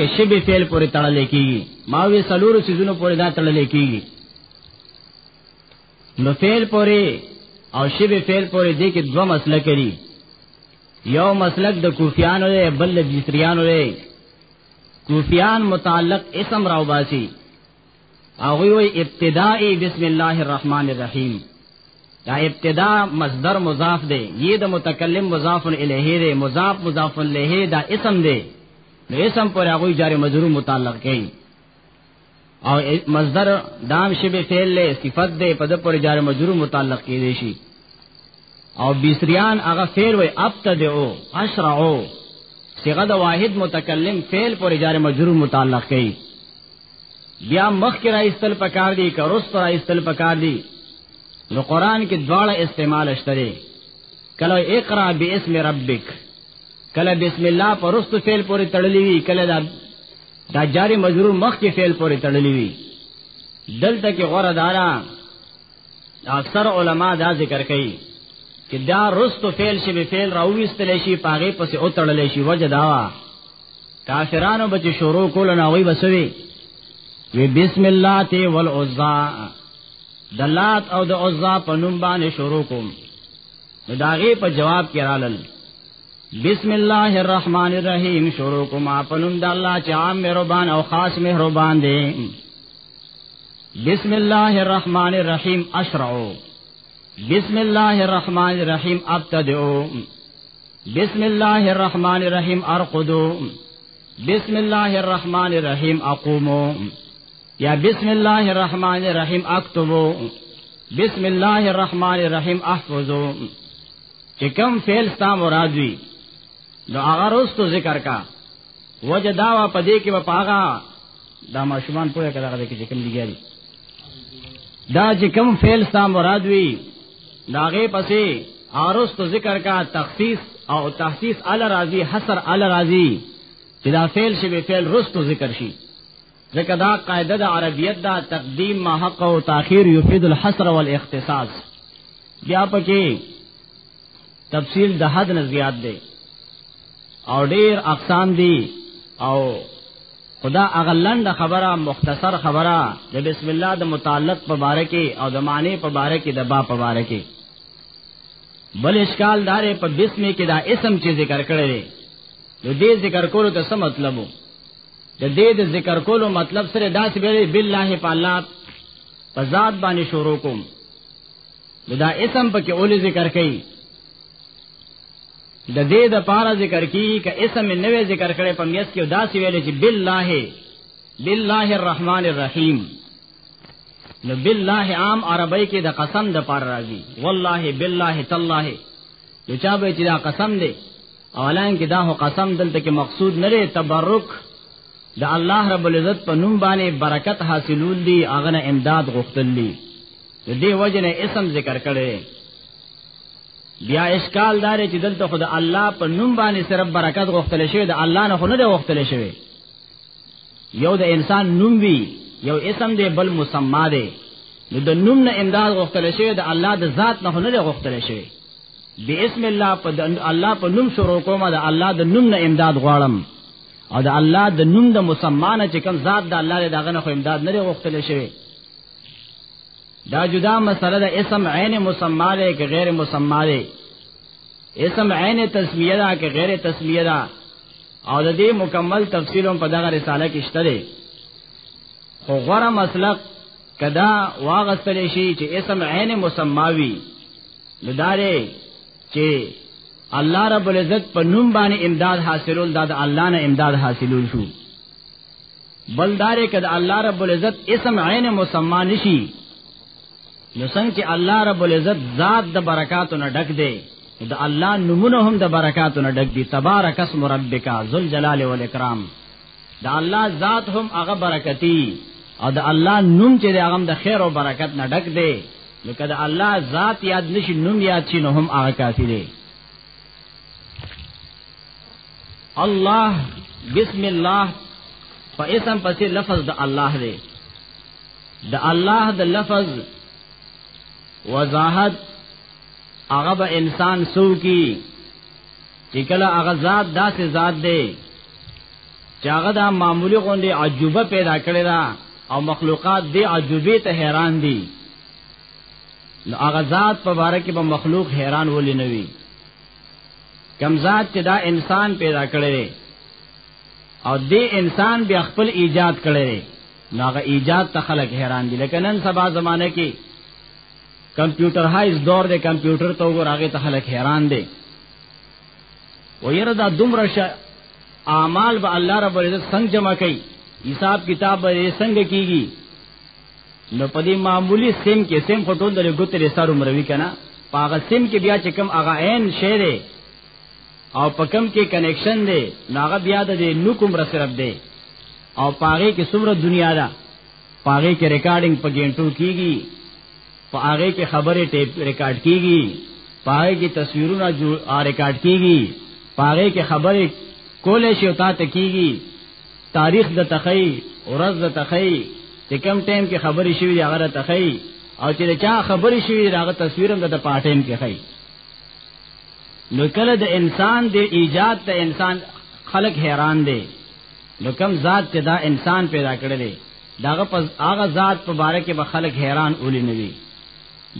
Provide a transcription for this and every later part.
کې شبه فعل پورې تړل کیږي ما وی سلور سيزونو پورې دا تړل کیږي نو فعل پورې او شبه فعل پورې دې کې دوه مسله کړي یو مسلک د کوفیانو دی بل د بصریانو دی کوفیان متعلق اسم راوباسي هغه وی ابتدائی بسم الله الرحمن الرحیم دا ابتدا مصدر مضاف دی یی د متکلم مضاف الیه دی مضاف مضاف الیه دا اسم دی نو اسم پر هغه جار مجرور متعلق کئ او مصدر دام شبه فعل له صفت دی په د پر جار مجرور متعلق کئ دی شي او بیسریان هغه فعل وی ابتدعو اشرعو صيغه د واحد متکلم فعل پر جار مجرور متعلق کئ بیا مخ کې راځل پکار دي که رست راځل پکار دي نو قران کې دواړه استعمال شته دي کله اقرا باسم ربک کله بسم الله پرست فعل پورې تړلې وي کله دا دا جاری مجرور مخ کې فعل پورې تړلې وي دلته کې غره دارا اکثر علما دا ذکر کوي چې دا رستو فعل شي به فعل راويستل شي پاغه پس او تړل شي وجه دا کافرانو به شروع کول نه وي بسوي وی بسم الله تی والعزا دلات او د عزا په نوم باندې شروع کوم نو داغه په جواب کې رالل بسم الله الرحمن الرحیم شروع کوم په نوم د الله چې عام مهربان او خاص مهربان دی بسم الله الرحمن الرحیم اشرعو بسم الله الرحمن الرحیم ابتدئو بسم الله الرحمن الرحیم ارقدو بسم الله الرحمن الرحیم اقومو یا بسم الله الرحمن الرحیم اکتبو بسم الله الرحمن الرحیم احفظو چې کوم فعل ستا مراد وي نو هغه رستو ذکر کا وجه داوا پدې کې په پاغا دا ماشومان پوهه کړه هغه کې کوم لګیا دي دا چې کوم فعل ستا مراد وي داغه پسې عارض تو ذکر کا تخصیص او تحسیس علی راضی حصر علی راضی چې دا فعل شی به فعل رستو ذکر شي ځکه دا قاعده د عربیت دا تقدیم ما حق او تاخير یفید الحصر والاختصاص بیا پکې تفصیل د حد نه زیات دی او ډیر اقسام دی او خدا اغلند خبره مختصر خبره د بسم الله د متعلق په باره کې او د معنی په باره کې د با په باره کې بل اشکال دار په بسم کې دا اسم چې ذکر کړی دی نو دې ذکر کولو ته څه مطلب وو د دې د ذکر کولو مطلب سره داسې ویلې بالله په الله په ذات باندې شروع کوم دا اسم پکې اول ذکر کړي د دې د پارا ذکر کی ک اسم نوې ذکر کړي په میس کې داسې ویلې چې بالله بالله الرحمن الرحیم نو بالله عام عربی کې د قسم د پار راځي والله بالله تالله یو چا به چې دا قسم دی اولان کې دا هو قسم دلته کې مقصود نه لري تبرک د الله رب العزت په نوم باندې برکت حاصلول دي اغنه امداد غوښتل دي د دې وجنه اسم ذکر کړي بیا اشکال دار چې دلته خود الله په نوم باندې صرف برکت غوښتل شوی د الله نه خو نه غوښتل شوی یو د انسان نوم وی یو اسم دی بل مسما دی نو د نوم نه امداد غوښتل شوی د الله د ذات نه نه غوښتل شوی بسم الله په الله په نوم شروع کوم د الله د نوم نه امداد غواړم او د الله د نوم د مسما نه چې کوم ذات د الله دغه نه خو امداد نه غوښتل شوی دا جدا مسله ده اسم عین مسما ده که غیر مسما ده اسم عین تسمیه ده که غیر تسمیه ده او د دې مکمل تفصیل هم په دغه رساله کې شته دی خو غره مسلک کدا واغستل شي چې اسم عین مسماوي لدارې چې الله رب العزت په نوم باندې امداد حاصلول دا د الله نه امداد حاصلول شو بلدارې کد الله رب العزت اسم عین مسما نشي نو څنګه چې الله رب العزت ذات د برکاتو نه ډک دی د الله نمونه هم د برکاتو نه ډک دي تبارک اسم ربک ذل جلال والاکرام د الله ذات هم هغه برکتی او د الله نوم چې هغه د خیر او برکت نه ډک دی لکه د الله ذات یاد نشي نوم یاد شي نو هم هغه کافی دی الله بسم الله په اسم پسې لفظ د الله دی د الله د لفظ وضاحت هغه به انسان سو کی چې کله هغه ذات داسې ذات دی چې هغه دا معمولی غونډې عجوبه پیدا کړی دا او مخلوقات دې عجوبه ته حیران دي نو هغه ذات په باره کې به مخلوق حیران ولې نه وي کم ذات چې دا انسان پیدا کړی دی او دې انسان بیا خپل ایجاد کړی دی نو هغه ایجاد ته خلک حیران دي لکه نن سبا زمانه کې کمپیوټر هایز دور دی کمپیوټر ته وګور هغه ته خلک حیران دي و یره دا دومره ش اعمال به الله رب العزت څنګه جمع کوي حساب کتاب به څنګه کیږي نو په دې معمولی سیم کې سیم خو ټول د ګوتې سره مروي کنه پاغه سیم کې بیا چې کم هغه عین شی دی او په کم کې کنیکشن دی نو هغه بیا د نو کوم رسرب دی او پاغه کې څومره دنیا ده پاغه کې ریکارډینګ په ګینټو کیږي پاغه کې خبره ټیپ ریکارډ کیږي پاغه کې تصویرونه جو ریکارډ کیږي پاغه کې خبره کولې شي او تا ته کیږي تاریخ د تخی ورځ د تخی چې کم ټیم کې خبرې شوې دي هغه تخی او چې چا خبرې شوې دي هغه تصویرم د پاټین کې خی نو کله د انسان د ایجاد ته انسان خلق حیران دي نو کم ذات چې دا انسان پیدا کړی دی داغه پس هغه ذات په باره کې به خلق حیران اولی نوي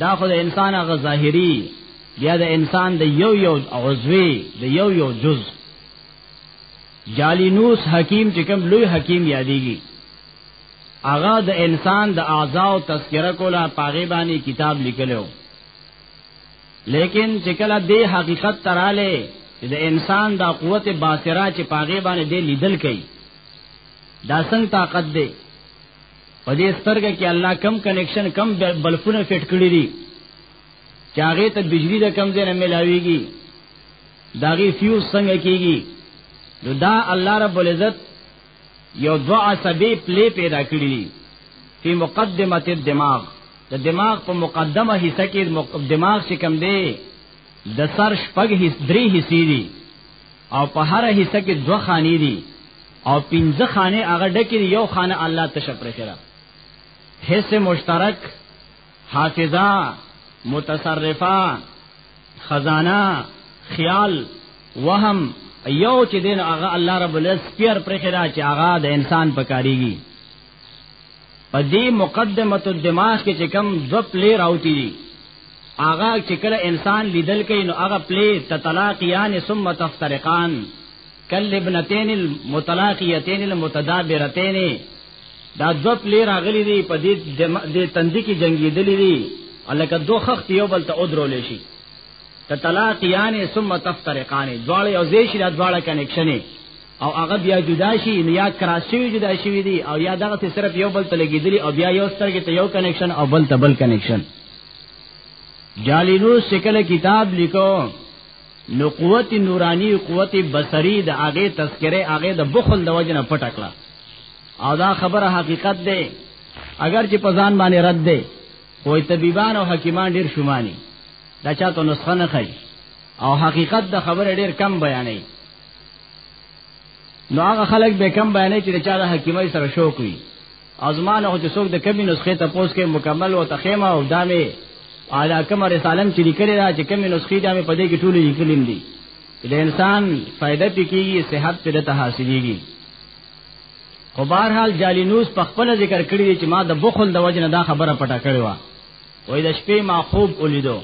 دا خو د انسان هغه ظاهری یا د انسان د یو یو عضوی د یو یو جزء جالینوس حکیم چې کوم لوی حکیم یادېږي هغه د انسان د اعضاء او تذکرہ کوله پاغه باندې کتاب لیکلو لیکن چې کله دې حقیقت تراله چې د انسان د قوت باصره چې پاغه باندې دې لیدل کوي دا څنګه طاقت دی په دې سترګه کې الله کم کنیکشن کم بلفونه فټ کړی دي چې هغه ته بجلی د کم ځای نه ملاويږي داغي فیوز څنګه کیږي نو دا الله رب العزت یو دوا عصبی پلی پیدا کړی په مقدمه الدماغ د دماغ په مقدمه حصہ کې دماغ چې کم دی د سر شپږ حص درې حصې دي او په هر حصہ کې دوه خانې دي او پنځه خانې هغه ډکې یو خانه الله تشپره کړه حصہ مشترک حافظه متصرفه خزانه خیال وهم یو چې دین هغه الله رب العزت پیر پر خدا چې هغه د انسان پکاريږي په دې مقدمه الدماغ کې چې کم دو پلی راوتی دي هغه چې کله انسان لیدل کوي نو هغه پلی تطلاقیان ثم تفترقان کل ابنتین المتلاقیتین المتدابرتین دا دو پلی راغلی دی په دې تندې کې جنگیدلې دي الکه دو خخت یو بل ته اودرول شي ته طلاق یانه ثم تفترقان دواړه یو ځای شي دا دواړه کنکشنې او هغه بیا جدا شي یا کراسي جدا شي دي او یا دغه صرف یو بل ته لګیدلی او بیا یو سترګې ته یو کنکشن او بل ته بل کنکشن جالینو سکل کتاب لیکو نو قوت نورانی قوت بصری د هغه تذکره هغه د بخل د وجنه پټکړه او دا خبره حقیقت ده اگر چې پزان باندې رد ده کوئی طبيبان او حکیمان ډیر شومانی دا چاته نسخه نه خي او حقیقت د خبره ډیر کم بیانې نو هغه خلک به کم بیانې چې چا د حکیمای سره شوق وي ازمانه خو چې څوک د کمی نسخه ته پوس کې مکمل او تخیمه او دامه اعلی کوم رسالم چې لیکل دا چې کمی نسخه دامه په دې کې ټول لیکلم دي د انسان فائدہ پکېږي صحت پر ته حاصلېږي خو بهر حال جالینوس په خپل ذکر کړی چې ما د بخل د وجنه دا خبره پټه کړې و وای د شپې ما خوب ولیدو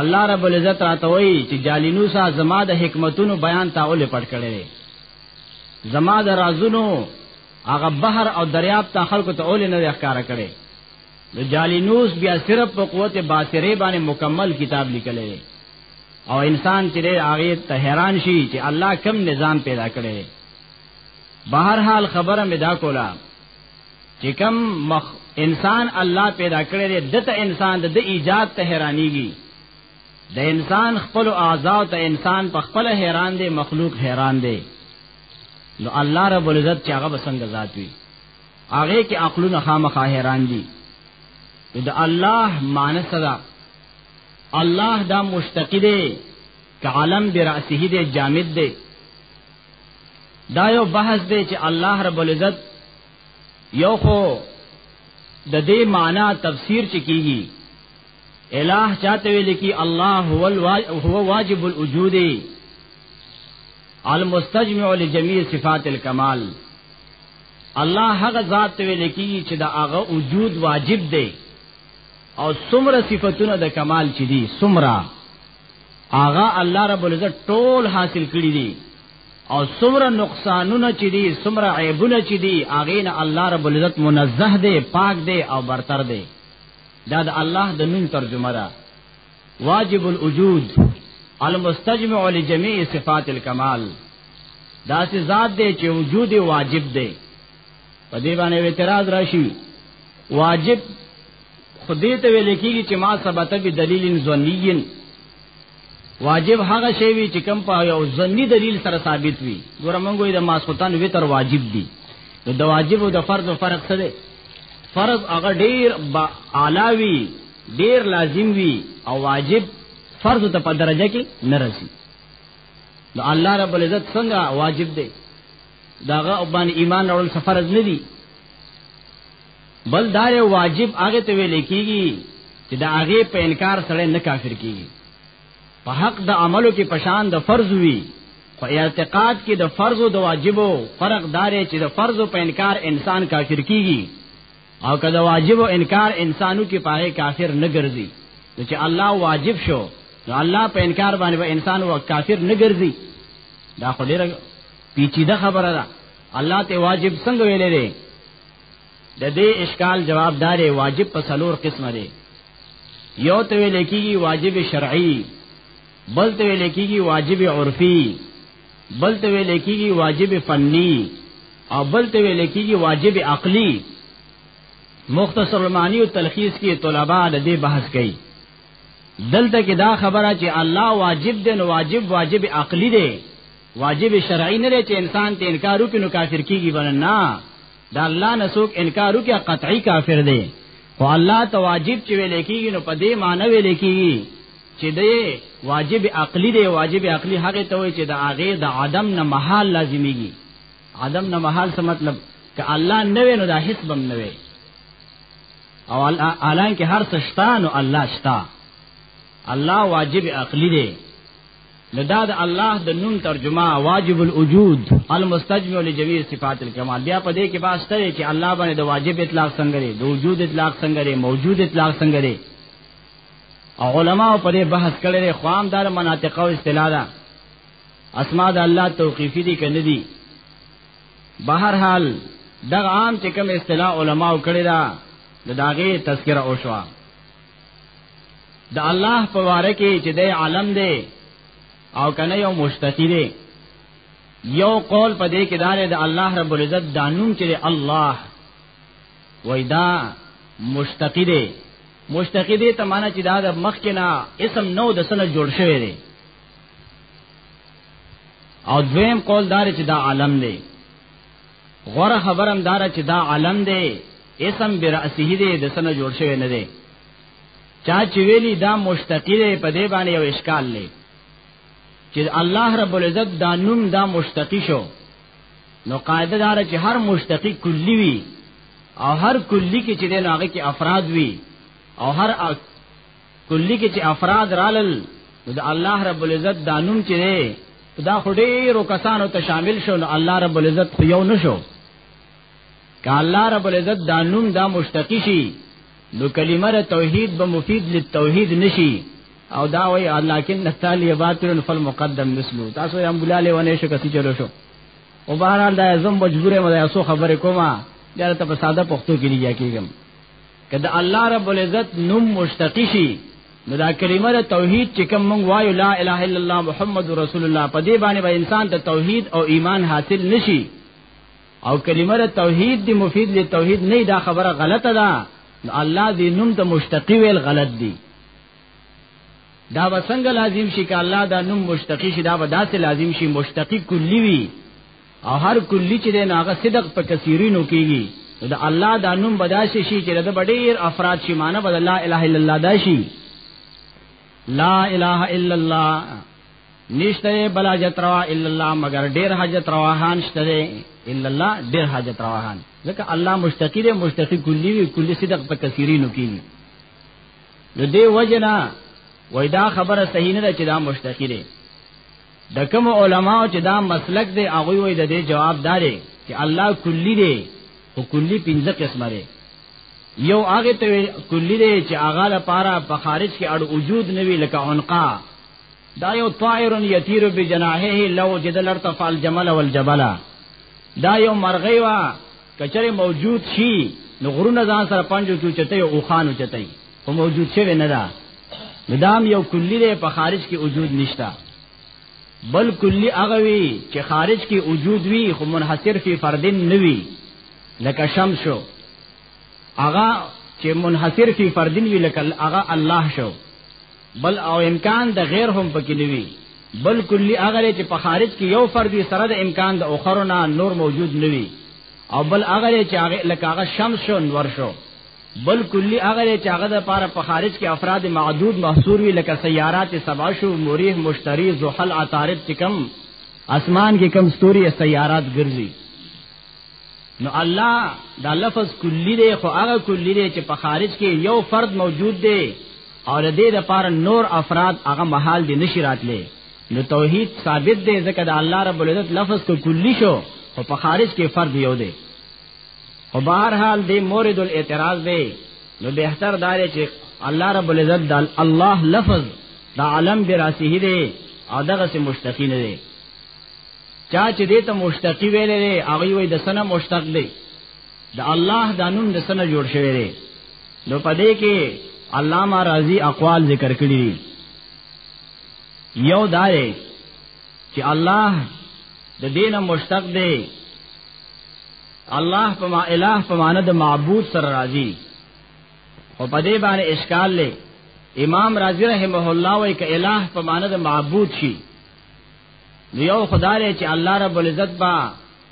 الله رب العزت راته وای چې جالینوسا زما د حکمتونو بیان تاول پټ کړي زما د رازونو هغه بحر او دریاب ته خلکو ته اول نه ښکارا کړي نو جالینوس بیا صرف په قوت باصره باندې مکمل کتاب لیکلی او انسان چې هغه ته حیران شي چې الله کم نظام پیدا کړي بهر حال خبره مې دا کوله چې کم مخ انسان الله پیدا کړی دی دته انسان د ایجاد ته حیرانيږي د انسان خپل اعضاء ته انسان په خپل حیران دی مخلوق حیران دی نو الله رب العزت چې هغه بسنګ ذات وي هغه کې عقلونه خامخا حیران دي د الله معنی صدا الله دا مشتقی دی که عالم براسه دی جامد دی دا یو بحث دی چې الله رب العزت یو خو د دې معنی تفسیر چې کیږي الہ چاته ویل کی الله هو الوا... هو واجب الوجود المستجمع لجميع صفات الكمال الله هغه ذات ویل کی چې دا هغه وجود واجب دی او سمره صفاتونه د کمال چي دي سمره آغا الله رب العزت ټول حاصل کړی دي او سمره نقصانونه چي دي سمره عیبونه چي دي اغه نه الله رب العزت منزه دي پاک دي او برتر دي دا د الله د نوم ترجمه ده واجب الوجود المستجمع لجميع صفات الكمال دا سي ذات دی چې وجود واجب دی په دې باندې اعتراض راشي واجب خدای ته ویل کېږي چې ما ثبت به دلیل ظنیین واجب هغه شی وی چې کم په یو ځنی دلیل سره ثابت وي ګوره مونږ یې د ماسوتان وتر واجب دي نو د واجب او د فرض فرق څه دی فرض هغه ډیر علاوی ډیر لازم وی او واجب فرض ته په درجه کې نه رسی نو الله رب العزت څنګه واجب دی داغه باندې ایمان اورل سفرز نه دی بل دا یو واجب هغه ته ویل کیږي چې دا هغه په انکار سره نه کافر کیږي په حق د عملو کې پشان د فرض وی خو اعتقاد کې د فرض او د واجبو فرق دار چې د فرض په انکار انسان کافر کیږي او کله واجب او انکار انسانو کې پاره کافر نه ګرځي نو چې الله واجب شو نو الله په انکار باندې به انسان او کافر نه ګرځي دا خو ډیره پیچیده خبره ده الله ته واجب څنګه ویلې د دې اشکال جواب دار واجب په سلور قسمه دی یو ته ویل کیږي واجب شرعي بل ته ویل کیږي واجب عرفي بل ته ویل کیږي واجب فني او بل ته ویل کیږي واجب عقلي مختصر المانی او تلخیص کې طلبه د دې بحث کوي دلته کې دا خبره چې الله واجب دی نو واجب واجب عقلی دی واجب شرعي نه چې انسان ته انکار وکړي نو کافر کیږي ورنه نه دا الله نه څوک انکار وکړي قطعي کافر دی خو الله ته واجب چې ویل کیږي نو په دې معنی ویل کیږي چې دی واجب عقلی دی واجب عقلی هغه ته وایي چې د هغه د عدم نه محال لازمیږي عدم نه محال څه مطلب ک الله نه وینو دا هیڅ بم نه وی او الان کې هر څه شته نو الله شته الله واجب عقلی دی نو دا د الله د نوم ترجمه واجب الوجود المستجمع لجميع صفات الكمال بیا په دې کې باس ته چې الله باندې د واجب اطلاق څنګه لري د وجود اطلاق څنګه لري موجود اطلاق څنګه لري او علما په دې بحث کړي لري خوام دار مناطق او اصطلاح ده اسماء د الله توقیفي دي کنه دي بهر حال دغه عام چې کوم اصطلاح علما کړي دا د داغه تذکرہ او شوا د الله په واره کې چې د عالم دی او کنه یو مشتقی دی یو قول په دې کې دار د الله رب العزت دانون چې الله وېدا مشتقی دی مشتقی دی ته معنی چې دا د مخ کې نه اسم نو د سنه جوړ شوی دی او دویم قول دار چې دا عالم دی غره خبرم دار چې دا علم دی اسم براسه دی د سنه جوړ شوی نه دی چا چې ویلی دا مشتقی دی په دې باندې یو اشکال لې چې الله رب العزت دا نوم دا مشتقی شو نو قاعده دار چې هر مشتقی کلی وي او هر کلی کې چې د هغه کې افراد وي او هر کلی کې چې افراد رالل د الله رب العزت دانوم چې دی دا خډیرو کسانو ته شامل شو نو الله رب العزت خو یو نشو که الله رب العزت دانوم دا مشتقی شي نو کلمه توحید به مفید للتوحید نشي او دا وای الله کین نتالی باطل فالمقدم مثلو تاسو یې امبلاله ونه شو کتی چلو شو او بهرحال دا زم مجبوره مده اسو خبره کومه دا ته په ساده پښتو کې لیا کېږم کله الله رب العزت نوم مشتقی شي نو دا کلمه د توحید چې کوم مونږ وایو لا اله الا الله محمد رسول الله په دې باندې به با انسان ته توحید او ایمان حاصل نشي او کلمه د توحید دی مفید دی توحید نه دا خبره غلطه ده نو الله دې نوم ته مشتقی ویل غلط دی دا وسنګ لازم شي ک الله دا نوم مشتقی شي دا به داسې لازم شي مشتقی کلی وی او هر کلی چې د ناغه صدق په کثیرینو کیږي د الله د نوم بداسي شي چې د ډېر افراد شي معنی بد لا اله الا الله داشي لا اله الا الله نشته بل حاجت روا الا الله مگر ډېر حاجت رواهان شته الا الله ډېر حاجت رواهان ځکه الله مشتقی دی مشتقی کلی وی کلی صدق په کثیرینو کیږي نو دې وجنا وای دا خبره صحیح نه ده چې دا مشتقی دی د کوم علما چې دا مسلک دی هغه وی د دې جواب داري چې الله کلی دی او کلی پنځه قسمه دی یو هغه ته کلی دی چې هغه لپاره په خارج کې اړ وجود نه وی لکه عنقا دا یو طائر یطیر بجناحه لو جدل ارتفع الجمل والجبل دا یو مرغی وا کچره موجود شي نو غرونه ځان سره پنځو چوچته او خانو چته او موجود شوی نه ده مدام یو کلی دی په خارج کې وجود نشتا بل کلی هغه وی چې خارج کې وجود وی خو منحصر فی فردن نه وی لکه شمس شو هغه چې منحصر فی فردن وی لکه هغه الله شو بل او امکان د غیر هم پکې نه وی بل کلی هغه چې په خارج کې یو فرد سره د امکان د اخرونه نور موجود نه وی او بل هغه چې هغه لکه هغه شمس شو نور شو بل کلی هغه چې هغه د پاره په خارج کې افراد معدود محصور وي لکه سیارات سبع شو مریح مشتری زحل عطارد چې کم اسمان کې کم ستوري سیارات ګرځي نو الله دا لفظ کلی دی خو هغه کلی دی چې په خارج کې یو فرد موجود دی او د دې لپاره نور افراد هغه محال دي نشی راتلې نو توحید ثابت دی ځکه د الله رب العزت لفظ کو کلی شو خو په خارج کې فرد یو دی او بهر حال دې مورد الاعتراض دی نو بهتر دار چې الله رب العزت د الله لفظ د عالم براسه دی او دغه سه مشتقی نه دی چا چې دې ته مشتقی ویلې دی هغه وې د سنه مشتق دی د الله د نوم د سنه جوړ شوی دی نو پدې کې علامه رازی اقوال ذکر کړی یو دار چې الله د دینه مشتق دی الله په ما الہ په معنی د معبود سره راضی او په دې باندې اشکال لې امام رازی رحمه الله وای ک الہ په معنی د معبود شي یو خدای لري چې الله رب العزت با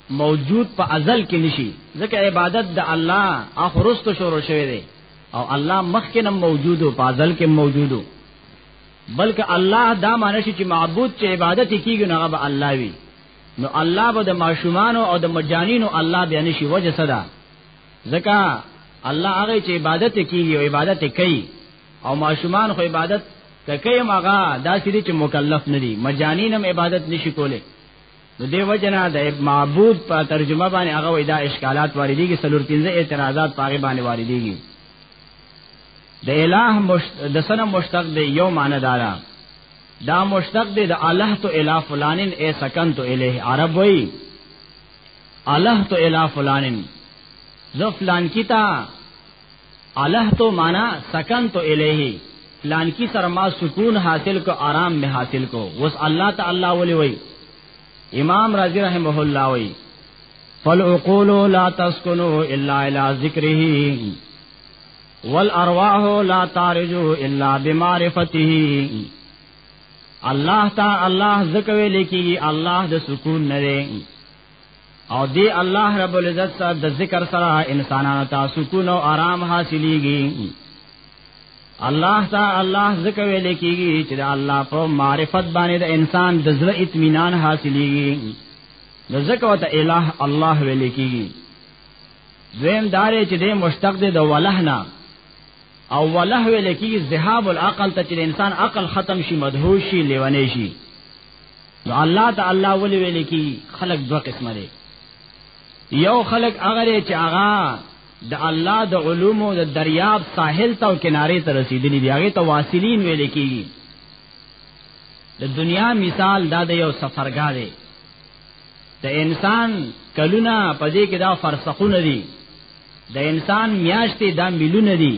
موجود په ازل کې نشي ځکه عبادت د الله اخرست شروع شوی دی او الله مخکې موجود او په ازل کې موجود بلکې الله دا معنی شي چې معبود چې عبادت کیږي نه هغه الله وي نو الله به د ماشومان او د مجانینو الله بیا نشي وجه صدا ځکه الله هغه چې عبادت کیږي او عبادت کوي او ماشومان خو عبادت کوي ماغه دا سړي چې مکلف نه دي مجانین هم عبادت نشي کوله نو دیو جنا د معبود په ترجمه باندې هغه وای دا اشکالات واردېږي سلور پنځه اعتراضات پاغه باندې واردېږي د الہ مشت د سنه مشتق دی یو معنی دارا دا مشتق دی د الہ تو الہ فلانن ای سکن تو الیه عرب وای الہ تو الہ فلانن زفلان کیتا اله تو معنا سکن تو الیه لانکی سره ما سکون حاصل کو آرام می حاصل کو وس الله تعالی ولی وی امام رازی رحمه الله وی فالعقول لا تسكنوا الا الى ذکره والارواح لا تارجو الا بمعرفته الله تا الله زکوي لیکي الله د سکون نه او دی الله رب العزت سره د ذکر سره انسانانو ته سکون او آرام حاصلېږي الله تا الله ذکر ویل کېږي چې د الله په معرفت باندې د انسان د زړه اطمینان حاصلېږي نو ذکر وت الہ الله ویل کېږي زم دارې چې د مشتق د ولهنا او وله ویل کېږي ذهاب العقل ته چې انسان عقل ختم شي مدهوش شي لیونی شي نو الله ته الله ولې ویل کی خلق دوه قسمه دي یو خلق هغه چې هغه د الله د علومو د دریاب ساحل ته او کنارې ته رسیدلی دی هغه ته واصلین ویل کیږي د دنیا مثال دا د یو سفرګا دی د انسان کلونه پدې کې دا فرسخونه دي د انسان میاشتې دا ملونه دي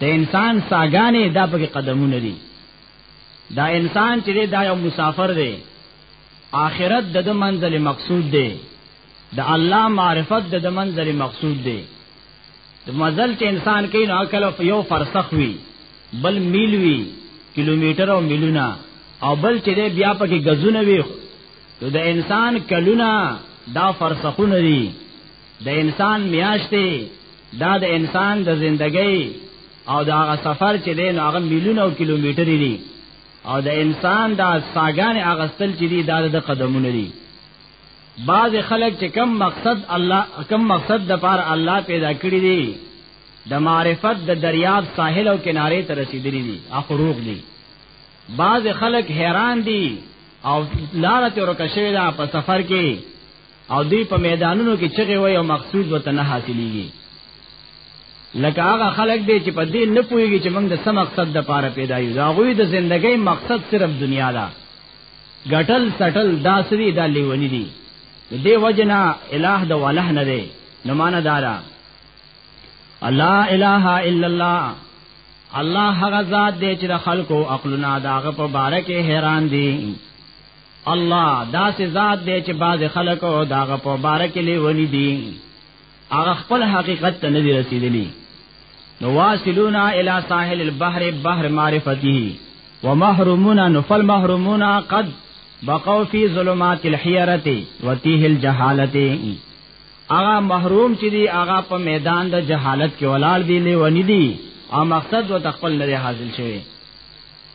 د انسان ساګانې دا پکې قدمونه دي دا انسان چې دا یو مسافر دی آخرت د د منزل مقصود دی د الله معرفت د د منزل مقصود دی د مزل چې انسان کې نو عقل یو فرسخ وی بل میل وی کیلومتر او میلونه او بل چې بیا پکې غزونه وی نو د انسان کلونه دا فرسخونه دي د انسان میاشتې دا د انسان د زندګۍ او دا هغه سفر چې دی نو هغه میلیونه او کیلومترې دي او د انسان دا ساګان اغستل چې دی دا د قدمونه دي بعض خلک چې کم مقصد الله کم مقصد د پار الله پیدا کړی دی د معرفت د دریاب ساحل او کنارې ته رسیدلی دي اخروغ دي بعض خلک حیران دي او لارته ورکه شوی دا په سفر کې او دی په میدانونو کې چغه وای او مقصود وته نه حاصلېږي لکه هغه خلک دی چې په دې نه پوهیږي چې موږ د سم مقصد د پاره پیدا یو دا غوی د ژوندۍ مقصد صرف دنیا ده غټل سټل داسري دا لیونی دي دې وجنا الہ د والہ نه دی نو معنا دارا الله الہ الا الله الله هغه ذات دی چې د خلکو عقلونه داغه په باره کې حیران دي الله دا سي ذات دی چې باز خلق او دا غ په بارک لیونی دي هغه خپل حقیقت ته نه دی رسیدلی نو واصلونا الی ساحل البحر بحر معرفته ومحرومون نفل محرومون قد بقوا فی ظلمات الحیرته وتیه الجهالته اغا محروم چې دی اغا په میدان د جهالت کې ولال دی لیونی دی او مقصد و تخپل نه حاصل شوی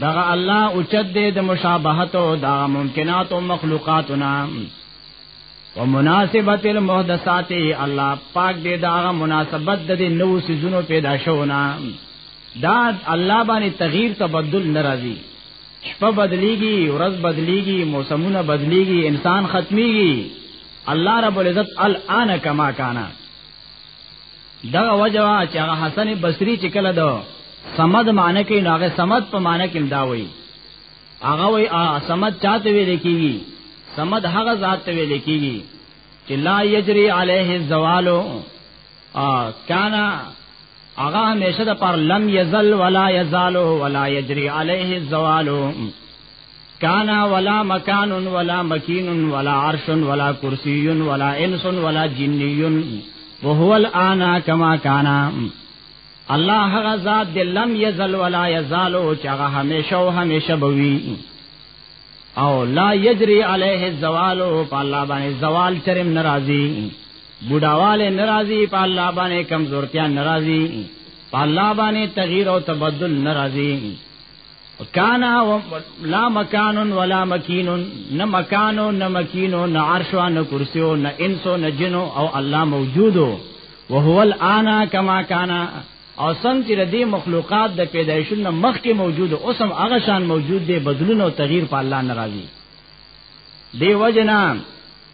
دغه الله اوچت دې د مشابهت او دا ممکنات او مخلوقاتنا ومناسبت المحدثات الله پاک دې دا مناسبت د دې نو سيزونو پیدا شونه دا الله باندې تغییر تبدل ناراضي شپه بدلیږي ورځ بدلیږي موسمونه بدلیږي انسان ختميږي الله رب العزت الان کما کانا دغه وجه وا چې هغه حسن بصري چې کله دو سمد معنی کې ناغه سمد په معنی کې دا وایي هغه وایي سمد چاته ویل کیږي سمد هغه ذات ته ویل کیږي چې لا یجری علیه الزوال ا کانا هغه همیشه د پر لم یزل ولا یزال ولا یجری علیه الزوال کانا ولا مکان ولا مکین ولا عرش ولا کرسی ولا انس ولا جنی وهو الان کما کانا الله هغه ذات د لم یزل ولا یزال او چې هغه همیشه او همیشه بوي او لا یجری علیه الزوال او په الله باندې زوال چرم ناراضي بډاواله ناراضي په الله باندې کمزورتیا ناراضي په الله باندې تغییر او تبدل ناراضي کانا و لا مکان ولا مکین نه مکان نه مکین نه عرش نه کرسی نه انس نه جن او الله موجود وهو الان کما کانا او څنګه چې د مخلوقات د پیدایښت نه مخکې موجود او سم هغه شان موجود دی بدلون او تغییر په الله ناراضي دی وجنا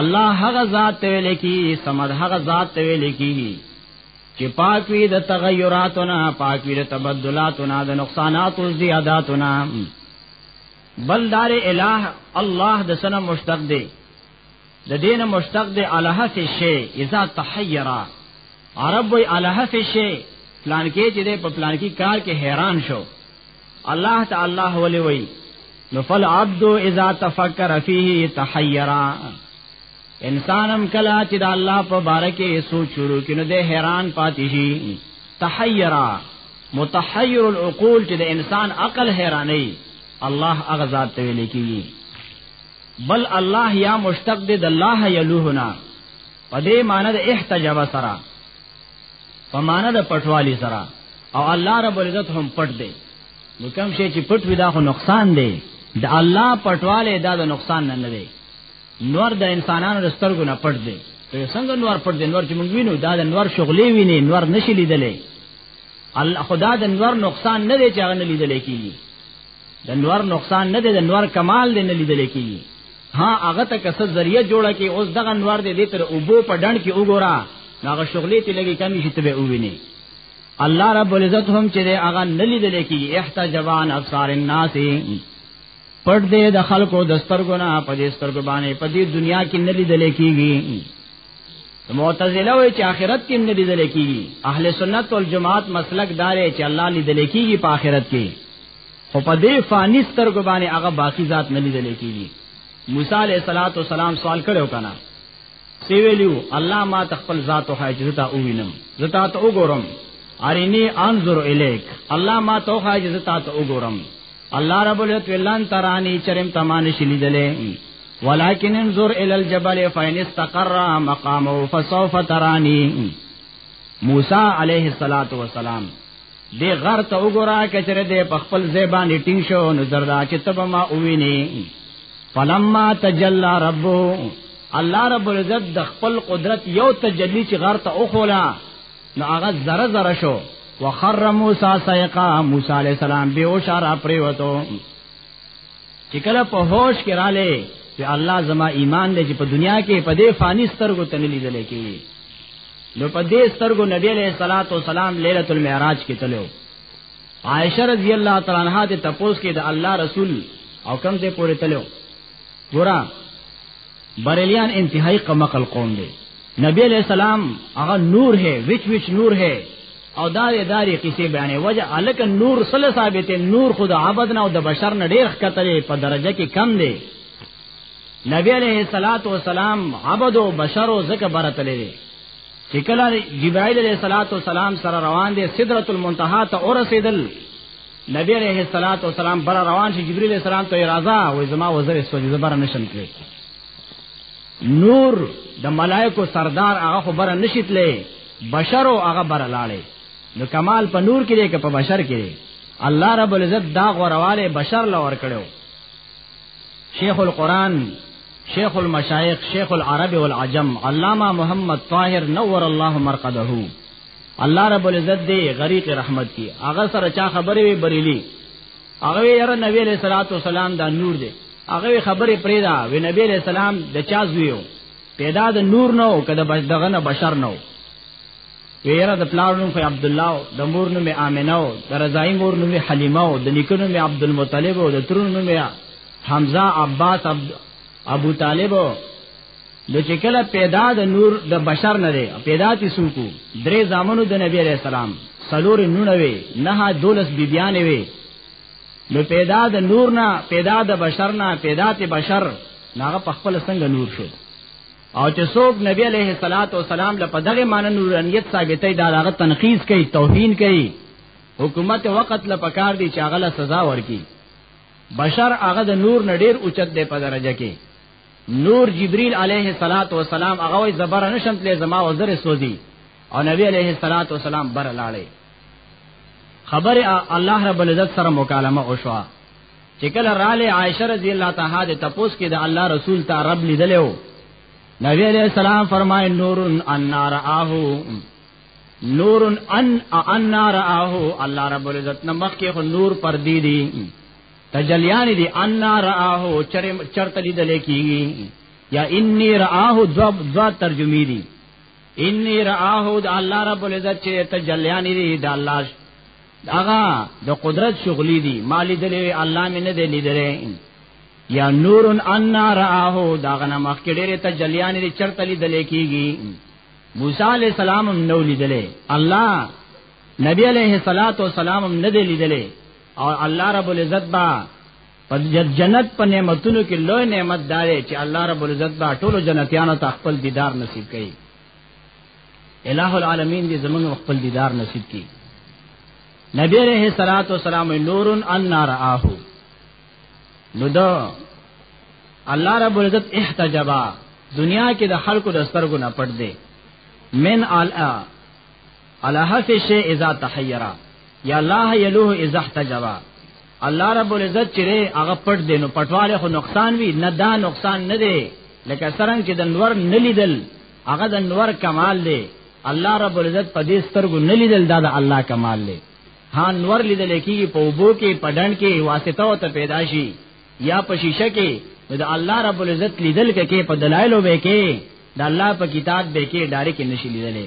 الله هغه ذات ته ویل کی سمد هغه ذات ته ویل کی چې پاک وي د تغیراتنا پاک وي د تبدلاتنا د نقصانات او زیاداتنا بل دار الہ الله د سنه مشتق دی د دین مشتق دی الہ فی شی اذا تحیرا عرب وی الہ فی شی پلان کې چې په پلان کې کار کې حیران شو الله تعالی ولي وي نو فل عبد اذا تفکر فيه تحيرا انسانم کلا چې د الله په باره کې سوچ شروع کینو د حیران پاتې شي تحیرا متحیر العقول چې د انسان عقل حیرانې الله هغه ذات ته ویل کیږي بل الله یا مشتق د الله یلوهنا په دې معنی د احتجاب سره په معنی د پټوالی سره او الله رب العزت هم پټ دی نو کوم شی چې پټ وي دا خو نقصان دی د الله پټواله دا د نقصان نه دی نور د انسانانو رسترګو نه پټ دی ته څنګه نور پټ دی نور چې موږ وینو دا د نور شغلې ویني نور نشي لیدلې الله خدا د نور نقصان نه دی چې هغه نه لیدلې کیږي د نور نقصان نه دی د نور کمال دی نه لیدلې کیږي ها هغه ته کس ذریعہ جوړه کې اوس دغه انوار دې دې تر اوبو په ډنډ کې وګورا هغه شغلې ته لګي کمی شي ته وویني الله رب العزت هم چې هغه نلی دې لکې احتجبان ابصار الناس پټ دې د خلکو د سترګو نه په دې سترګو باندې په دې دنیا کې نلی دې لکېږي معتزله وی چې آخرت کې نه لیدل کیږي اهل سنت والجماعت مسلک دار چې الله لیدل کیږي په آخرت کې خو په دې فانی سترګو باندې هغه باقی ذات نه لیدل کیږي موسی علیہ الصلات والسلام سوال کړو کنه سی ویلو الله ما تخپل ذات او حاجت ته وینم زتا ته وګورم ارینی انظر الیک الله ما تو حاجت ته ته وګورم الله رب العزت ولن ترانی چرم تمان شلیدلې ولکن انظر الی الجبل فین استقر مقامه فسوف ترانی موسی علیہ الصلات والسلام دې غر ته وګوره کچره دې په خپل زبان ټینګ شو نو زردا چې تب ما اوویني فلما تجلى ربو الله رب العزت د خپل قدرت یو تجلی چې غر ته اوخولا نو هغه زره زره شو وخر موسی سیقا موسی علی السلام به او شارا پریوتو چې کله په هوش کې رااله چې الله زما ایمان دې چې په دنیا کې په دې فانی سترګو تل لیدل کې نو په دې سترګو نبی علیہ الصلات والسلام ليله المعراج کې تلو عائشہ رضی الله تعالی عنها ته تپوس کې د الله رسول او کم دې پورې تلو ګورا بریلیان انتہائی قمقل قوم دے نبی علیہ السلام هغه نور ہے وچ وچ نور ہے او دا یې داري کیسې بیانې وجه الک نور سره ثابت نور خدا عبد نه او د بشر نه ډیر ختلې په درجه کې کم دی نبی علیہ الصلات والسلام عبد او بشر او زکه برتلې چې کله جبرائیل علیہ الصلات والسلام سره روان دي سدرۃ المنتہا ته ورسېدل نبی علیہ الصلات والسلام بر روان شي جبرئیل علیہ السلام ته راځه وې زما وزر سوځي زبر نشم کړی نور د ملائکو سردار هغه خبره نشیتلې بشر او هغه بر لاړې نو کمال په نور کې دی که په بشر کې دی الله رب العزت دا غورواله بشر لور کړو شیخ القرآن شیخ المشایخ شیخ العرب والعجم علامہ محمد طاهر نور الله مرقده الله رب العزت دی غریق رحمت کی هغه سره چا خبرې وی بریلی هغه یره نبی علیہ الصلوۃ والسلام دا نور دی هغه خبرې پرې دا وی نبی علیہ السلام د چا زویو پیدا د نور نه او کده بش دغه نه بشر نه ویره د پلار نوم خو عبد الله او د مور نوم امنه او د رضای مور نوم حلیمه او د نیکونو نوم عبد المطلب او د ترونو نوم حمزه عباس عبد ابو طالب نو چې کله پیدا د نور د بشر نه دی پیدا تی سوکو درې زامنو د نبی علیہ السلام سلور نونوي نه دولس بیبیانې وي نو پیدا د نور نه پیدا د بشر نه پیدا ته بشر ناغه په خپل څنګه نور شو او چې څوک نبی علیه الصلاۃ والسلام له پدغه معنی نورانیت ثابتې دا هغه تنقیز کوي توهین کوي حکومت وقت له پکار دی چې هغه له سزا ورکي بشر هغه د نور نډیر اوچت دی په درجه کې نور جبريل عليه الصلاه والسلام هغه زبر نشم تل زما وزر سوزي او نبی عليه الصلاه والسلام بر لاړې خبر الله رب العزت سره مکالمه وشوه چې کله رااله عائشه رضی الله تعالی د تپوس کې د الله رسول ته رب لیدلو نبی علیہ السلام فرمائے نور ان رآه نور ان ان رآه الله رب العزت نه مخ کې نور پر دی دی تجلیان دی ان رآه چر چرته لیدل کیږي یا انی رآه ذو ذو ترجمی دی انی رآه د الله رب العزت چې تجلیان دي د الله داغه د قدرت شغلی دي مالی دلې الله مې نه دی لیدلې یا نور ان رآه داغه نه مخکې ډېرې تجلیان دي چرته لیدلې کیږي موسی علی السلام هم نو لیدلې الله نبی علیہ الصلات والسلام هم نه دی لیدلې او الله رب العزت با په جنت په نعمتونو کې لوی نعمت دا دی چې الله رب العزت با ټول جنتیانو ته خپل دیدار نصیب کړي الہ العالمین دې زمونږ خپل دیدار نصیب کړي نبی رحمه صلوات و سلام نورن ان ناراه نو دا الله رب العزت احتجبا دنیا کې د خلکو د سترګو نه پټ دی من الا الہ فی شی اذا تحیرا یا الله یلوه اذا احتجبا الله رب العزت چې هغه پټ دی نو پټواله خو نقصان وی نه دا نقصان نه دی لکه سرنګ چې د نور نه لیدل هغه د نور کمال دی الله رب العزت په دې سترګو نه لیدل دا د الله کمال دی ها نور لیدل کېږي په وبو کې پډن کې واسطه او ته پیدا شي یا په شیشه کې د الله رب العزت لیدل کې په دلایلو به کې د الله په کتاب به کې ډایرک نشي لیدلې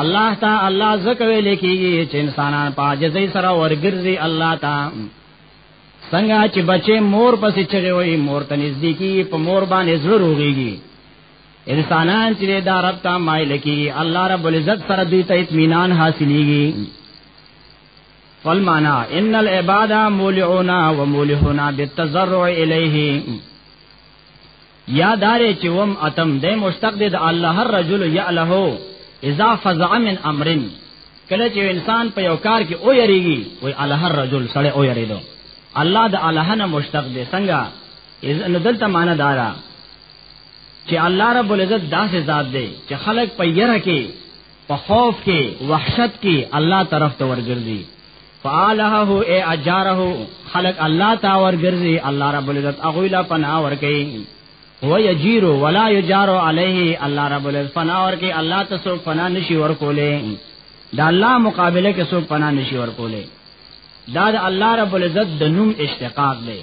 الله تا الله زکه ویل کیږي چې انسانان پاجزي سره ورګرځي الله تا څنګه چې بچي مور پسې چغي وي مور ته نږدې کی په مور باندې زړه روغيږي انسانان چې دا رب ته مایل کی الله رب العزت سره دوی ته اطمینان حاصلېږي فالمانا ان العباد مولعونا ومولحونا بالتزرع الیه یا دارې چې وم اتم د مشتق د الله هر رجل یعله اذا فزع من امر کله چې انسان په یو کار کې او یریږي وای الله هر رجل سره او یریدو الله د الله نه مشتق دی څنګه اذا ندلته معنا دارا چې الله رب العزت داسې ذات دی چې خلق په یره کې په خوف کې وحشت کې الله طرف ته ورګرځي فعلهه ای اجاره خلق الله تا ورګرځي الله رب العزت اغه لا پنا ورکي هو یجیر ولا یجار علیه الله رب العزت پنا ورکي الله ته سو پنا نشي ورکولې دا الله مقابله کې سو پنا نشي ورکولې دا د الله رب العزت د نوم اشتقاق دی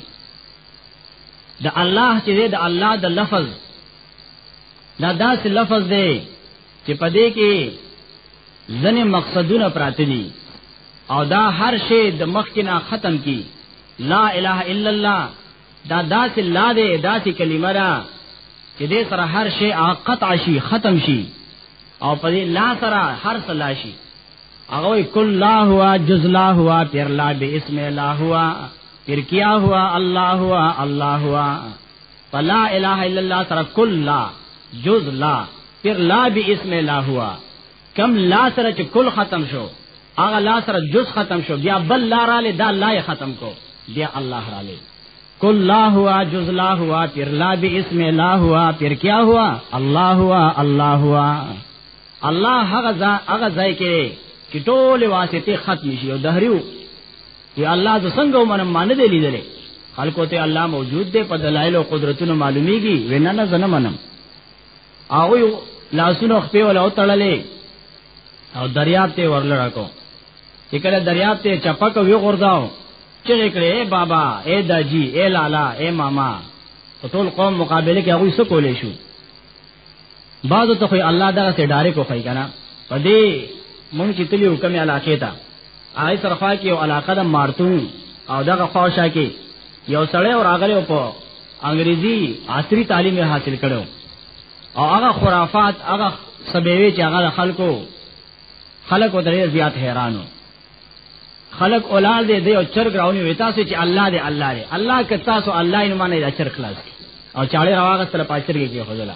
د الله چې د الله د لفظ دا داسې لفظ دی چې په دې کې ځنې مقصدونه پراته دي او دا هر شی د مخکې نه ختم کی لا اله الا الله دا داسې لا دې داسې کلمه را چې دې سره هر شی قطع شي ختم شي او په دې لا سره هر څه لا شي هغه کل لا هوا جز لا هوا پیر لا به اسم لا هوا پیر کیا هوا الله هوا الله هوا فلا اله الا الله سره کل لا جز لا پر لا بی اسم لا هوا کم لا سره چې کل ختم شو هغه لا سره جز ختم شو بیا بل لا را لې دا لا ختم کو بیا الله را لې کل لا هوا جز لا هوا پر لا بی اسم لا هوا پر کیا هوا الله هوا الله هوا الله هغه ځای هغه ځای کې چې ټول واسطه ختم شي او دهریو یا الله ز څنګه ومنم مان دې لیدلې خلکو ته الله موجود دی په دلایل او قدرتونو معلومیږي وینا نه زنه منم او یو لاسونو خپې ولا او تړلې او دریاب ته ورلړا کو چې کله دریاب ته چپک وی غورځاو چې کړې بابا اے داجی اے لالا اے ماما ټول قوم مقابله کې هغه څه کولې شو بعضو ته خو الله دغه سي ډایرک وخی کنه په دې مونږ چې تلیو کوم علاقې ته آی طرفا کې یو علاقه د مارتون او دغه خواشه کې یو سړی او راغلی په انګریزي عصري تعلیم حاصل کړو او هغه خرافات هغه سبیوی چې هغه خلکو خلکو درې زیات حیرانو خلق اولاد دې دی او چرګ راونی وي تاسو چې الله دې الله دې الله که تاسو الله یې معنی دا چرګ خلاص او چاړې راواغه سره پاترګي کې خدلا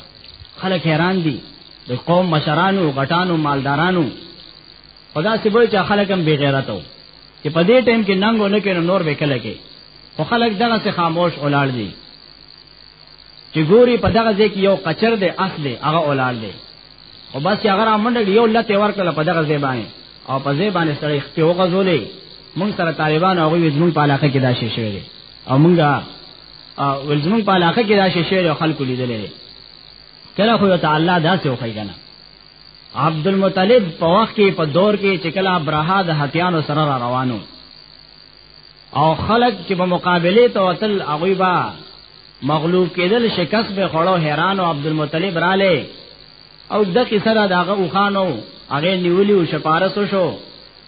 خلک حیران دي د قوم مشرانو غټانو مالدارانو خدا سي وای چې خلک هم بی غیرت وو چې په دې ټیم کې ننګ ونه کړي نور به کله کې خو خلک دغه څه خاموش اولاد دي چې ګوري په دغه ځای کې یو قچر دی اصلي هغه اولاد دی او بس هغه را منډه یو لته ورکړه په دغه زبانه او په زبانه سره اخته وغزولې مونږ سره طالبان هغه وزمون په علاقه کې دا شي شوی دی او مونږه ولزمون په علاقه کې دا شي شوی او خلکو لیدلې کله خو تعالی دا څه وخی کنه عبد المطلب په وخت کې په دور کې چې کله ابراهاد هتیانو سره را روانو او خلق چې په مقابله ته وتل هغه با مغلوب کېدل شکست به خړو حیران او عبدالمطلب رااله او د قصه دا دغه وخانو هغه نیولی او شپارس شو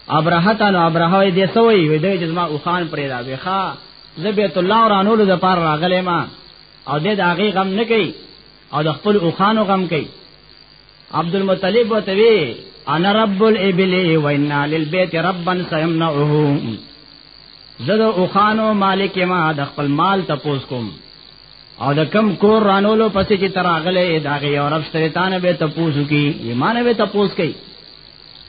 ابرهه ته نو ابرهه دې سوې وې د جزما وخان پرې دا وخا زبیت الله ورانولو د پار راغلې ما او دې د هغه غم نه کوي او د خپل اوخانو غم کوي عبد المطلب وتوی انا رب الابل و انا للبيت ربا سيمنعه زده اوخانو مالک ما د خپل مال تپوس کوم او د کم کور رانولو پسې چې تراغله دا غي اورب شیطان به تپوسو کی ایمان به تپوس کوي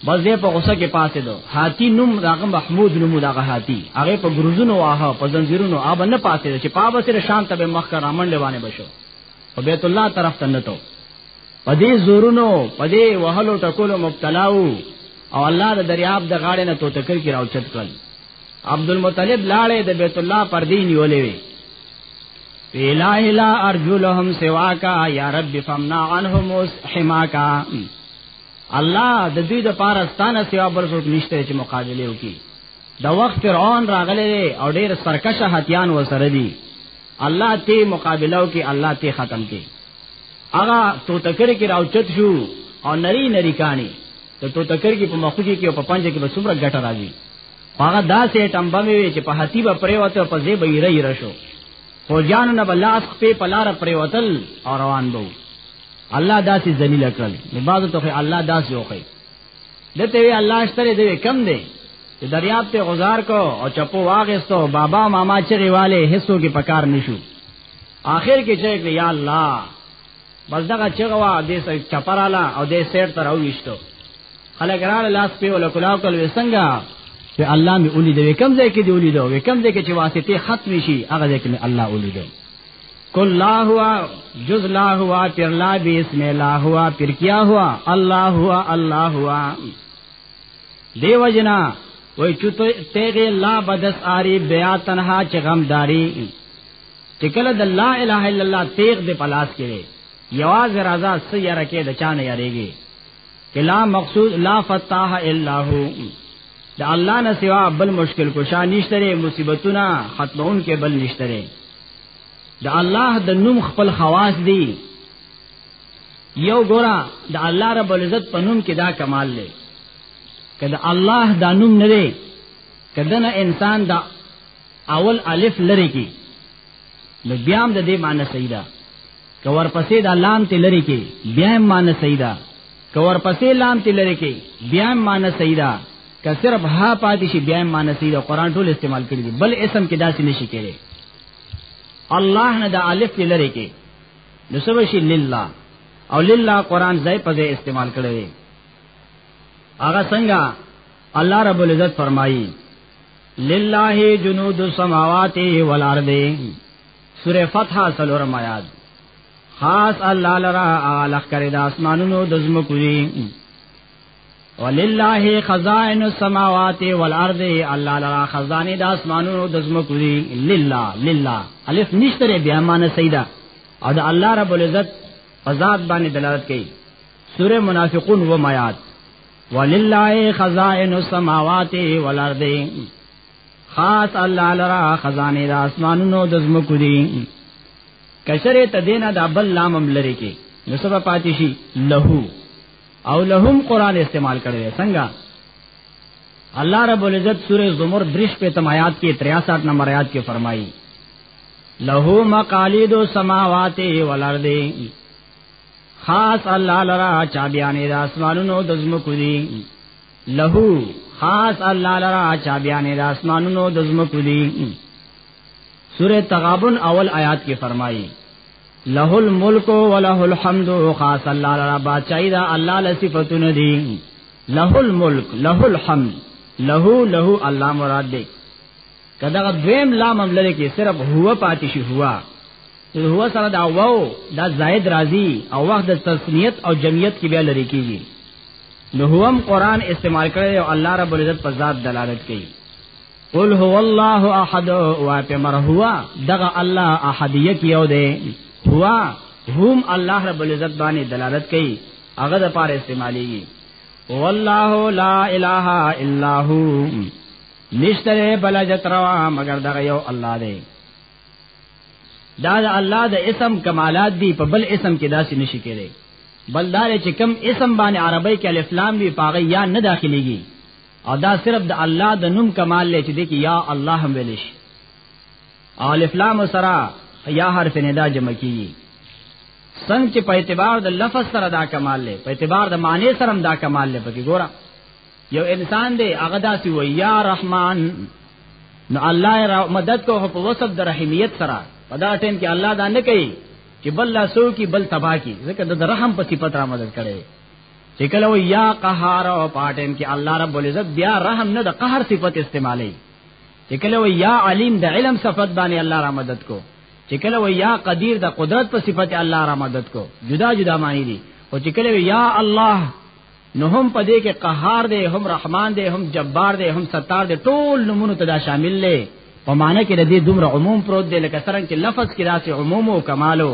بس دې په غوسه کې پاتې دو هاتی نوم داغه محمود نوم داغه هاتی هغه په ګروزونو واه په زنجیرونو آب نه پاتې چې پابه سره شانت به مخ کرامن لوانه بشو او بیت الله طرف ته نتو په دې زورونو په دې وهلو ټکولو مبتلا وو او الله د دریاب د غاړې نه توته کړ کې راوچت کړ عبد المطلب لاړې د بیت الله پر دې نیولې وي الہ لا ارجو لهم سواکا یا رب فمنا عنهم حماکا الله د دوی د پارستانه سوا بل څوک نشته چې مقابله وکړي د وخت فرعون راغلی او ډیر سرکشه هتیان وسره دي الله ته مقابلو کې الله ته ختم کې هغه تو تکر کې راوچت شو او نری نری کانی ته تو تکر کې په مخوږي کې او په پنجه کې به څومره ګټه راځي هغه داسې ټمبه وی چې په هتی به پریوته په زی به یې رہی رشو فوجانو نه بلاس په پلار پریوتل او روان بو الله داسې ذلیل کړل نو بعد ته الله داسې وکړي دته وی الله ستره دی کم دی چې دریاب ته غزار کو او چپو واغستو بابا ماما چغي والے حصو کې پکار نشو آخر کې چې یا الله بس دغه چغوا دې سې چپرالا او دې سیر تر او وشتو خلک راړ لاس په ول کلاو کل وسنګا چې الله می اولی دې کم ځای کې دی اولی دو کم ځای کې چې واسطه ختم شي هغه ځای کې الله اولی دو کل لا ہوا جز لا ہوا پھر لا بھی اس میں لا ہوا پھر کیا ہوا اللہ ہوا اللہ ہوا دیو جنا وای چوتو تیغه لا بدس آری بیا تنها چې غمداری چې کله د لا اله الا الله تیغ د پلاس کې یواز رضا سیاره کې د چانه یریږي کلا مقصود لا فتاح الا هو د الله نه سوا بل مشکل کشا نشته مصیبتونه ختمون کې بل نشته د الله د نوم خپل خواص دي یو ګورا د الله رب العزت په نوم کې دا کمال لري کله الله دا نوم نه لري کله نه انسان دا اول الف لري کی نو بیا هم د دې معنی صحیح ده کور پسې دا لام ته لري کی بیا هم معنی صحیح ده کور پسې لام ته لري کی بیا هم معنی صحیح ده که صرف ها پاتې شي بیا معنی سي د قران ټول استعمال کړي دي بل اسم کې داسې نشي کېږي الله نه د الف لری کې نو سبا شي لله او لله قران ځای په ځای استعمال کړي دي هغه څنګه الله رب العزت فرمایي لله جنود السماوات والارض سوره فتح سلورم آیات خاص الله لرا اعلی کړی د اسمانونو د زمکو ولله خزائن السماوات والارض الله لرا خزانه د اسمانونو د زمکو دی لله لله الف نشتره بیا معنی سیدا او د الله رب العزت فزاد باندې دلالت کوي سوره منافقون و میات ولله خزائن السماوات والارض خاص الله لرا خزانه د اسمانونو د زمکو دی کشره تدینا د بل لامم لری کې نو سبا پاتشي لهو او لهم قران استعمال کړی څنګه الله رب العزت سوره زمر درش په تم آیات کې 63 نمبر آیات کې فرمایي له مقالید السماوات والارض خاص الله لرا چابیانې د اسمانونو د زمکو دي له خاص الله لرا چابیانې د اسمانونو د زمکو دي سوره تغابن اول آیات کې فرمایي له الملک وله الحمد خاص الله لرا بادشاہی دا الله له صفاتونه دي له الملک له الحمد له له الله مراد دی کداغه دویم لام هم لري کې صرف هو پاتې شي هوا هو سره دا واو دا زائد راضی او وخت د تسنیت او جمعیت کې بیا لري کېږي نو هم قران استعمال کړي او الله رب العزت په ذات دلالت کوي قل هو الله احد واته مر هوا دغه الله احدیت یو دی هوا هم الله رب العزت باندې دلالت کوي هغه د پاره استعمالي والله لا اله الا هو نشتره بل جتروا مگر دغه یو الله دی دا د الله د اسم کمالات دی په بل اسم کې داسې نشي کېږي بلدار چې کم اسم باندې عربی کې الف لام وی پاغه یا نه داخليږي او دا صرف د الله د نوم کمال لې چې د کې یا الله هم ویل شي الف لام سره یا حرف ندا جمع کیږي څنګه چې په اعتبار د لفظ سره دا کمال لې په اعتبار د معنی سره هم دا کمال لې پکې ګوره یو انسان دی هغه داسي وي یا رحمان نو الله را مدد کو په وسب د رحیمیت سره په دا ټیم کې الله دا نه کوي چې بل لاسو کی بل تبا کی ځکه د رحم په صفت را مدد کړي چې کله وي یا قهار او پاټم کې الله رب العزت بیا رحم نه د قهر صفت استعمالي چې کله وي یا علیم د علم صفت باندې الله را مدد کو چې کله وي یا قدیر د قدرت په صفت الله را مدد کو جدا جدا معنی دي او چې کله وي یا الله نو هم پدې کې قهار دی هم رحمان دی هم جبار دی هم ستار دی ټول نمونه تدا شامل لې په معنی کې د دې دومره عموم پروت دی لکه څنګه چې لفظ کې داسې عموم او کمالو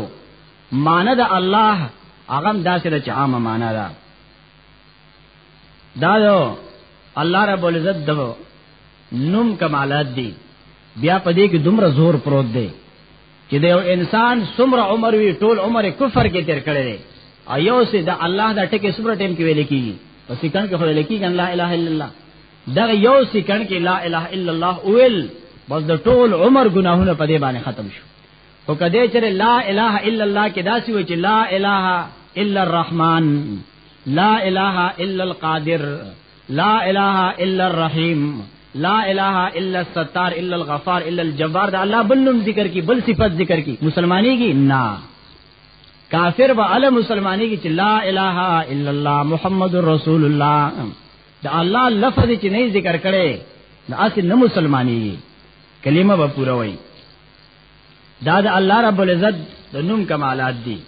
معنی د الله هغه داسې د عامه معنی ده دا یو الله رب العزت د نوم کمالات دي بیا پدې کې دومره زور پروت دی چې د یو انسان څومره عمر وی ټول عمر کفر کې تیر کړی دی او یو سه د الله د ټکي څومره ټیم کې ویل کیږي په سکند کې خو ویل کیږي لا اله الا الله دا یو سکند کې لا اله الا الله اول بس د ټول عمر ګناهونه په دې باندې ختم شو او کدی چې لا اله الا الله کې داسې و چې لا اله الا الرحمن لا اله الا القادر لا اله الا الرحیم لا اله الا الستار الا الغفار الا الجبار دا الله بل نوم ذکر کی بل صفت ذکر کی مسلمانی کی نا کافر و علی مسلمانی کی چې لا اله الا الله محمد رسول الله دا الله لفظ چې نه ذکر کړي دا اصل نه مسلمانی کلمه به پوره وایي دا د الله رب العزت د نوم کمالات دي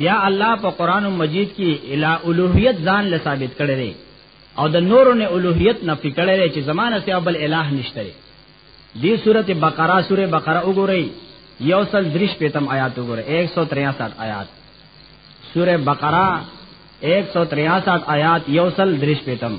بیا الله په قران مجید کې الا الوهیت ځان له ثابت کړی دی او د نورو نه الوهیت نفي کړی دی چې زمانه سي بل الہ نشته دی دې سورته بقره سوره بقره وګورئ یو سل درش پیتم آیات وګورئ 163 آیات سوره بقره 163 آیات یو سل درش پیتم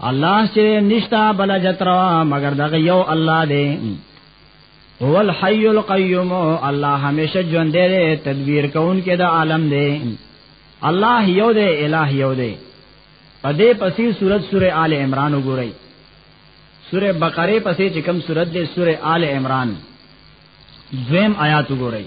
الله چې نشتا بل جترا مگر دغه یو الله دی هو الحي القيوم الله همیشه ژوند دی تدبیر کون کې د عالم دی الله یو دی الہ یو دی په دې پسې سورۃ سورہ آل عمران وګورئ سورہ بقره پسې چې کوم سورۃ دی سورہ آل عمران دویم آیات وګورئ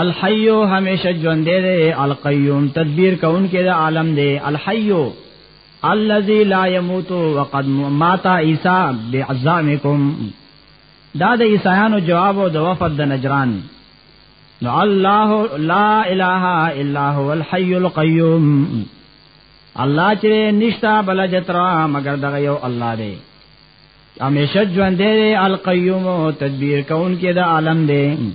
الحیو همیشه ژوند دی القیوم تدبیر کون کې د عالم دی الحیو الذی لا یموت وقد مات عیسی بعزامکم دا د عیسایانو جواب او د وفد د نجران نو الله لا اله الا هو الحي القيوم الله چې نشتا بل جترا مگر دغه یو الله دی همیشه ژوند دی القیوم تدبیر کون کې د عالم دی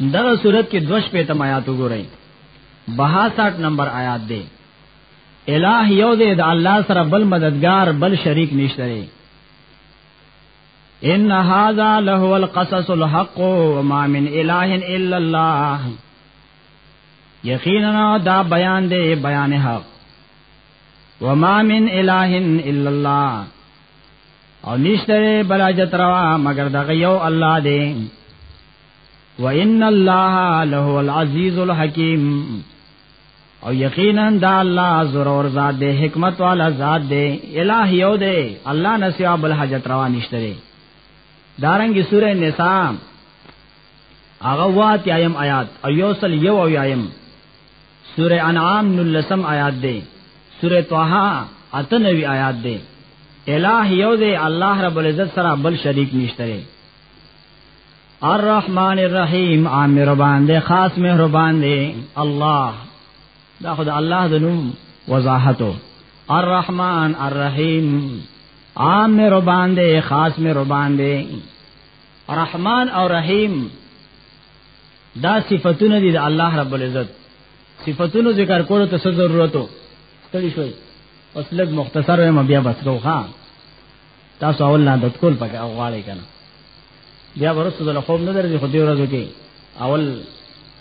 دغه صورت کې دوش په تمایات وګورئ 62 نمبر آیات دی الہ یو دې د الله سره بل مددگار بل شریک نشته دی ان هاذا له القصص الحق وما من اله الا الله یقینا دا بیان دی بیان حق وما من اله الا الله او نشته بل حاجت روا مگر دغه یو الله دی وان الله له العزیز الحکیم او یقینا دا الله زور اور ذات دی حکمت والا ذات دی الہ یو دی الله نسیا بل حاجت روا نشته دارنګ سوره نساء هغه وات یایم آیات او یوصل یو او یایم سوره انعام نلسم آیات دی سوره طه اتنوی آیات دی الہ یو دی الله رب العزت سره بل شریک نشته الرحمن الرحیم عامر باندې خاص مهربان دی الله دا خود الله د نوم وضاحتو الرحمن الرحیم عام مهربان دی خاص مهربان دی رحمان او رحیم دا صفاتونه دي د الله رب العزت صفاتونو ذکر کولو ته ضرورتو کړی شوی اوس لږ مختصر یم بیا بس کو ها تاسو اول نه د کول پکې او غواړی کنه بیا ورسته د خوب نه درځي خو دې ورځو کې اول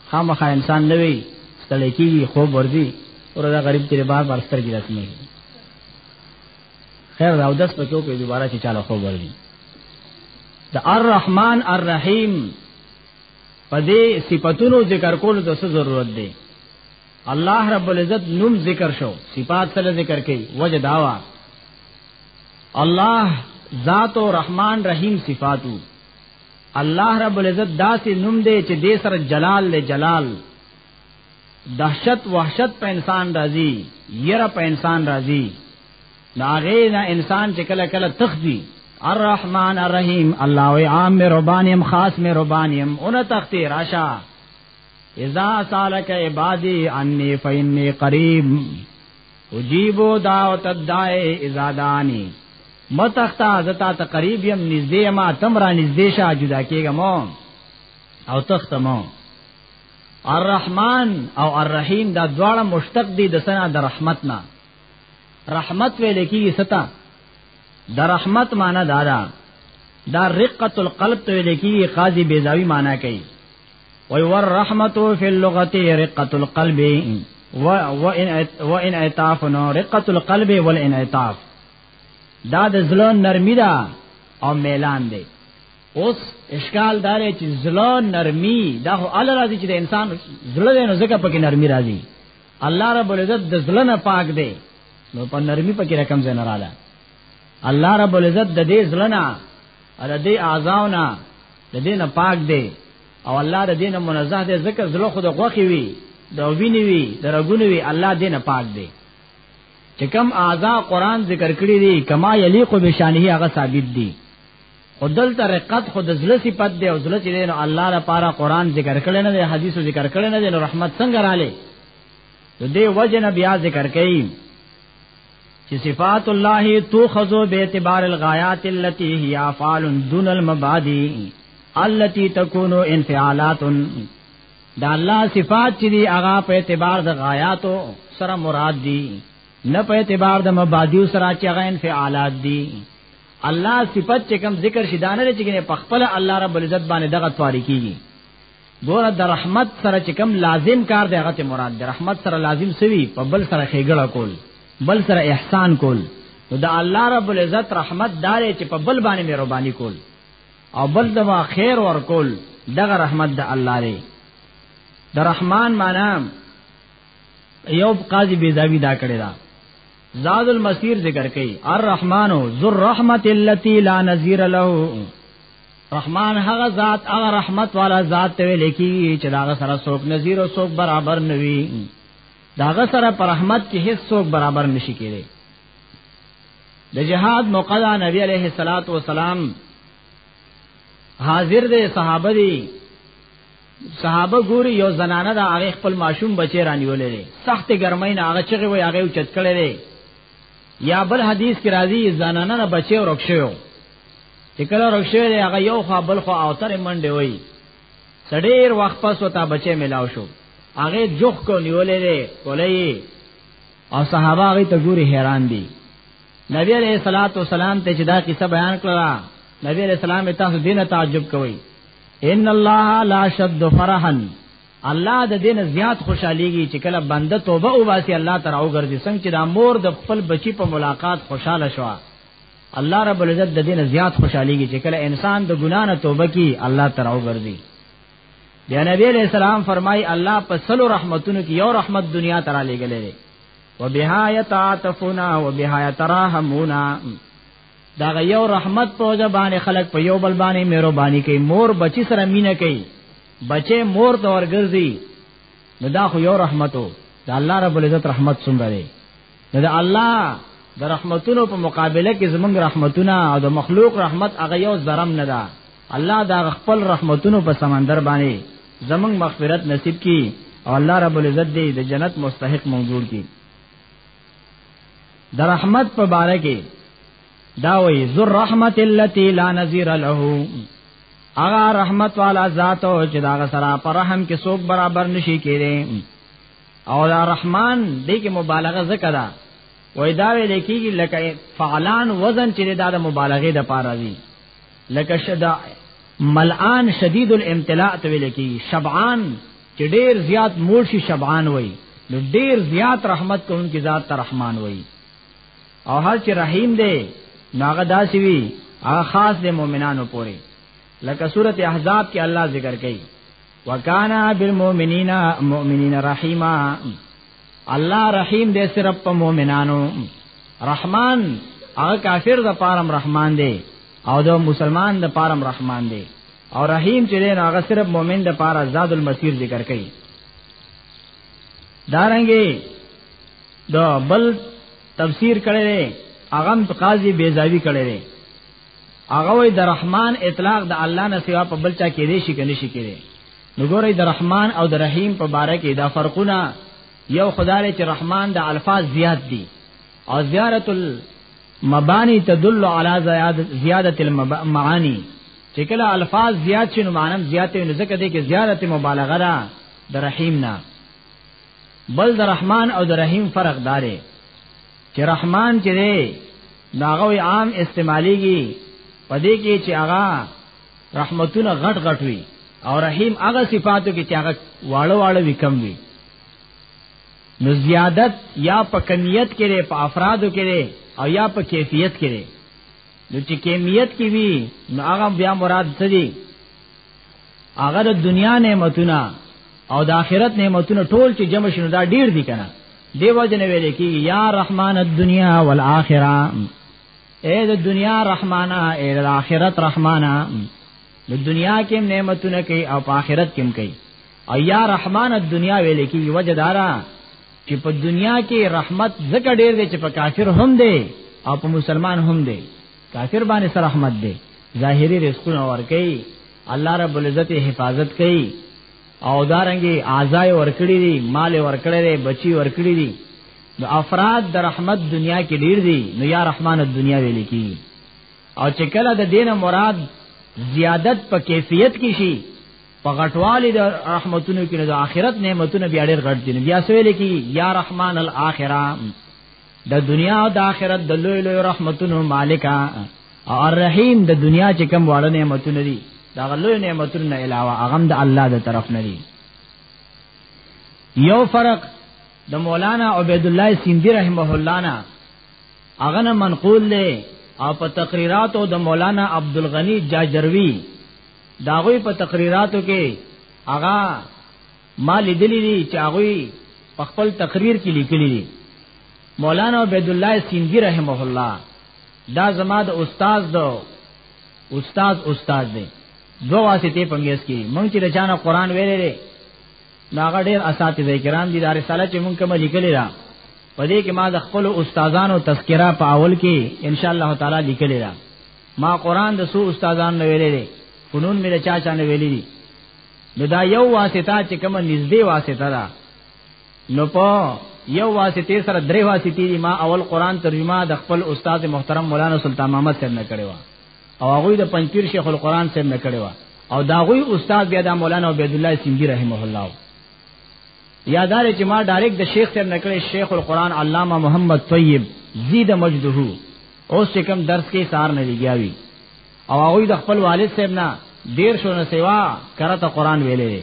خامخا انسان نه وي ستړی کیږي خوب ورځي ورځه غریب تیرې بار بار سترګې راتنه خیر راو دس په چوکې دوباره چې چاله خوب ورځي د الرحمن الرحیم په دې صفاتونو ذکر کولو ته څه ضرورت دی الله رب العزت نوم ذکر شو صفات سره ذکر کړي وجه داوا الله ذات او رحمان رحیم صفاتو الله رب العزت داسې نوم دی چې دې سره جلال له جلال دهشت وحشت په انسان راځي یره په انسان راځي ناغینا انسان چې کله کله تخدي الرحمن الرحیم الله وی عام می ربانیم خاص می ربانیم اون تختی راشا اذا سالک عبادی انی فینی قریب اجیبو دعوت الدائی اذا دانی متختا زتا ته قریب یم نږدې ما تم را نږدې شه جدا کېږم او تخت مو الرحمن او الرحیم دا دواړه مشتق دي د سنا د رحمت نه رحمت ویل کیږي ستا د رحمت معنی دا ده دا رقت القلب ته ویل کیږي قاضي بیزاوی معنی کوي وی ور رحمت فی اللغت رقت القلب و و ان اعطاف نو رقت القلب ول ان اعطاف دا د زلون نرمی دا او میلان دی اوس اشکال دار چې زلون نرمی دا هو ال راضی چې د انسان زړه نه زکه پکې نرمی راضی الله رب العزت د زړه نه پاک دی نو په نرمي پکې رقم زنه رااله الله رب العزت د دې زړه نه ار دې اعضاونا د دې نه پاک دی او الله د دې نه منزه دی ځکه زړه خود غوخي وي د ویني وي د رګونو وي الله دې نه پاک دی چې کم اعضا قران ذکر کړی دي کما یلیق بشانه هغه ثابت دي خدل ته رقت خود زله صفت دی او زله چې دین الله لپاره قران ذکر کړي نه دی حدیثو ذکر کړي نه دی نو رحمت څنګه رااله نو دې وجه نه بیا ذکر کړي چې صفات الله توخذو به اعتبار الغایات التي هي افعال دون المبادی التي تكون انفعالات دا الله صفات چې دی هغه په اعتبار د غایاتو سره مراد دي نه په اعتبار د مبادی سره چې هغه انفعالات دي الله صفت چې کوم ذکر شي دانه چې کنه په خپل الله رب العزت باندې دغه تواری کیږي ګوره د رحمت سره چې کوم لازم کار دی هغه ته مراد دی رحمت سره لازم سوي په بل سره خېګړه کول بل سره احسان کول نو د الله رب العزت رحمت دار چې په بل باندې مهرباني کول او بل دما خیر ور کول دغه رحمت د دا الله دی د رحمان معنا یو قاضي بیزاوی دا کړی دا زاد المسیر ذکر کئ الرحمن ذو الرحمت اللتی لا نظیر له رحمان هغه ذات هغه رحمت والا ذات ته لیکي چې دا سره څوک نظیر او څوک برابر نوي داغه سره پر رحمت کې هیڅ څوک برابر نشي کېږي د جهاد موقع دا نبی علیہ الصلات والسلام حاضر دي صحابه دي صحابه ګوري یو زنانه د هغه خپل ماشوم بچی رانیولې دي سخت ګرمۍ نه هغه چغه وي هغه چت کړي دي یا بل حدیث کې راځي زنانه نه بچي ورک شوی چې کله ورک شوی دی هغه یو خو بل خو او تر منډه وي سړیر وخت پس وتا بچي ملاو شو هغه جوخ کو نیولې دي ولې او صحابه هغه ته ګوري حیران دي نبی علیہ الصلوۃ والسلام ته چې دا قصه بیان کړه نبی علیہ السلام تاسو دینه تعجب کوئ ان الله لا شد فرحا الله د دین زیات خوشاليږي چې کله بنده توبه وباسي الله تعالی او ګرځي څنګه چې د امور د خپل بچی په ملاقات خوشاله شو الله رب العزت د دین زیات خوشاليږي چې کله انسان د ګنا نه توبه کوي الله تعالی او ګرځي بیا نبی علیہ السلام فرمای الله په سلو رحمتونو کې یو رحمت دنیا ترا لګلې وبها یتعاطفنا وبها یتراحمونا دا یو رحمت په وجه باندې خلک په یو بل باندې مهرباني کوي مور بچی سره مینه کوي بچي مور ته ورګرځي نو دا خو یو رحمتو دا الله رب العزت رحمت څومره دی نو دا الله د رحمتونو په مقابله کې زمونږ رحمتونه او د مخلوق رحمت هغه یو ذرم نه ده الله دا خپل رحمتونو په سمندر باندې زمونږ مغفرت نصیب کړي او الله رب العزت دې د جنت مستحق منظور کړي د رحمت په باره کې دا وی ذو الرحمت التي لا نظير له اغا رحمت والا ذات او چې دا سره پر رحم کې څوک برابر نشي کېږي او دا رحمان دې کې مبالغه ذکر ده وای دا ویل کېږي لکه فعلان وزن چې دا د مبالغه د پاره دی لکه شدا ملعان شدید الامتلاء ته ویل کېږي شبعان چې ډیر زیات مرشي شبعان وای نو ډیر زیات رحمت کوونکی ذات ته رحمان وای او هر چې رحیم دی نو هغه داسې وی هغه خاص د مؤمنانو پورې لکه سورته احزاب کې الله ذکر کوي وکانا بالمؤمنین مؤمنین رحیما الله رحیم دې صرف په مؤمنانو رحمان هغه کافر د پارم رحمان دی او د مسلمان د پارم رحمان دی او رحیم چې دین هغه صرف مؤمن د پاره زاد المسیر ذکر کړي دارنګي دا بل تفسیر کړي هغه قاضي بیزاوی کړي هغه وی د رحمان اطلاق د الله نه سوا په بل چا کې دی شي کني شي کېږي نو ګورې د رحمان او د رحیم په باره کې دا فرقونه یو خدای چې رحمان د الفاظ زیات دي او زیارت المبانی تدل علی زیادت المعانی چې کله الفاظ زیات شي نو معنی زیات وي نو ځکه دې کې زیادت مبالغه ده د رحیم نه بل د رحمان او د رحیم فرق داري چې رحمان چې دی ناغه عام استعماليږي پدې کې چې هغه رحمتونه غټ غټ وي او رحیم هغه صفاتو کې چې هغه واړو واړو وکم وي نو زیادت یا په کمیت کې لري په افرادو کې لري او یا په کیفیت کې لري نو چې کمیت کې وی نو هغه بیا مراد څه دی هغه د دنیا نعمتونه او د آخرت نعمتونه ټول چې جمع شونه دا ډیر دي کنه دیو جن ویل کی یا رحمان الدنیا والآخرہ اے د دنیا رحمانا اے د آخرت رحمانا د دنیا کې نعمتونه کوي او په آخرت کې کوي او یا رحمان الدنیا ویل کی وجدارا چې په دنیا کې رحمت زکه ډیر دی چې په کافر هم دی او په مسلمان هم دی کافر باندې سره رحمت دی ظاهری رزقونه ورکي الله رب العزت حفاظت کوي او دارنګي اعضای ورکړي دي مال ورکړي دي بچي ورکړي دي نو افراد د رحمت دنیا کې ډیر دي نو یا رحمان الدنیا ویل کی او چې کله د دینه مراد زیادت په کیفیت کې شي په غټوالي د رحمتونو کې د آخرت نعمتونه بیا ډېر غټ دي بیا سویل کې یا رحمان الاخره د دنیا او د آخرت د لوی لوی رحمتونو مالکا او الرحیم د دنیا چې کم واړه نعمتونه دي دا لوی نعمتونو نه علاوه هغه د الله د طرف نه دي یو فرق د مولانا عبید الله سیندی رحمه الله نه هغه منقول له او په تقریراتو د مولانا عبدالغنی جاجروی داغوی په تقریراتو کې هغه ما لیدلی دي چې هغه په خپل تقریر کې لیکلی دي مولانا عبد الله سیندی رحمه الله دا زما د استاد دو استاد استاد دی دو واسطه پنګیس کی مونږ چې د چانه قران ویلې دي ناغه ډېر اساتذه کرام دي د رساله چې مونږ کوم لیکلې ده په دې کې ما د خپل استادانو تذکرہ په اول کې ان شاء الله تعالی لیکلې ده ما قران د سو استادان نه ویلې دي فنون مې چا چا نه ویلې دي نو دا یو واسطه چې کوم نږدې واسطه ده نو په یو واسطه سره درې واسطې دي ما اول قران ترجمه د خپل استاد محترم مولانا سلطان محمد صاحب نه کړو او هغه د پنځپیر شیخ القرآن صاحب نه کړو او دا غوی استاد بیا د مولانا عبد الله سیندی رحمه الله یادار چې ما ډایرک د شیخ صاحب نه کړې شیخ القرآن علامه محمد طیب زید مجدهو اوس چې کوم درس کې سار نه لګیاوي او هغه د خپل والد صاحب نه ډیر شو نه سیوا کرته قران ویلې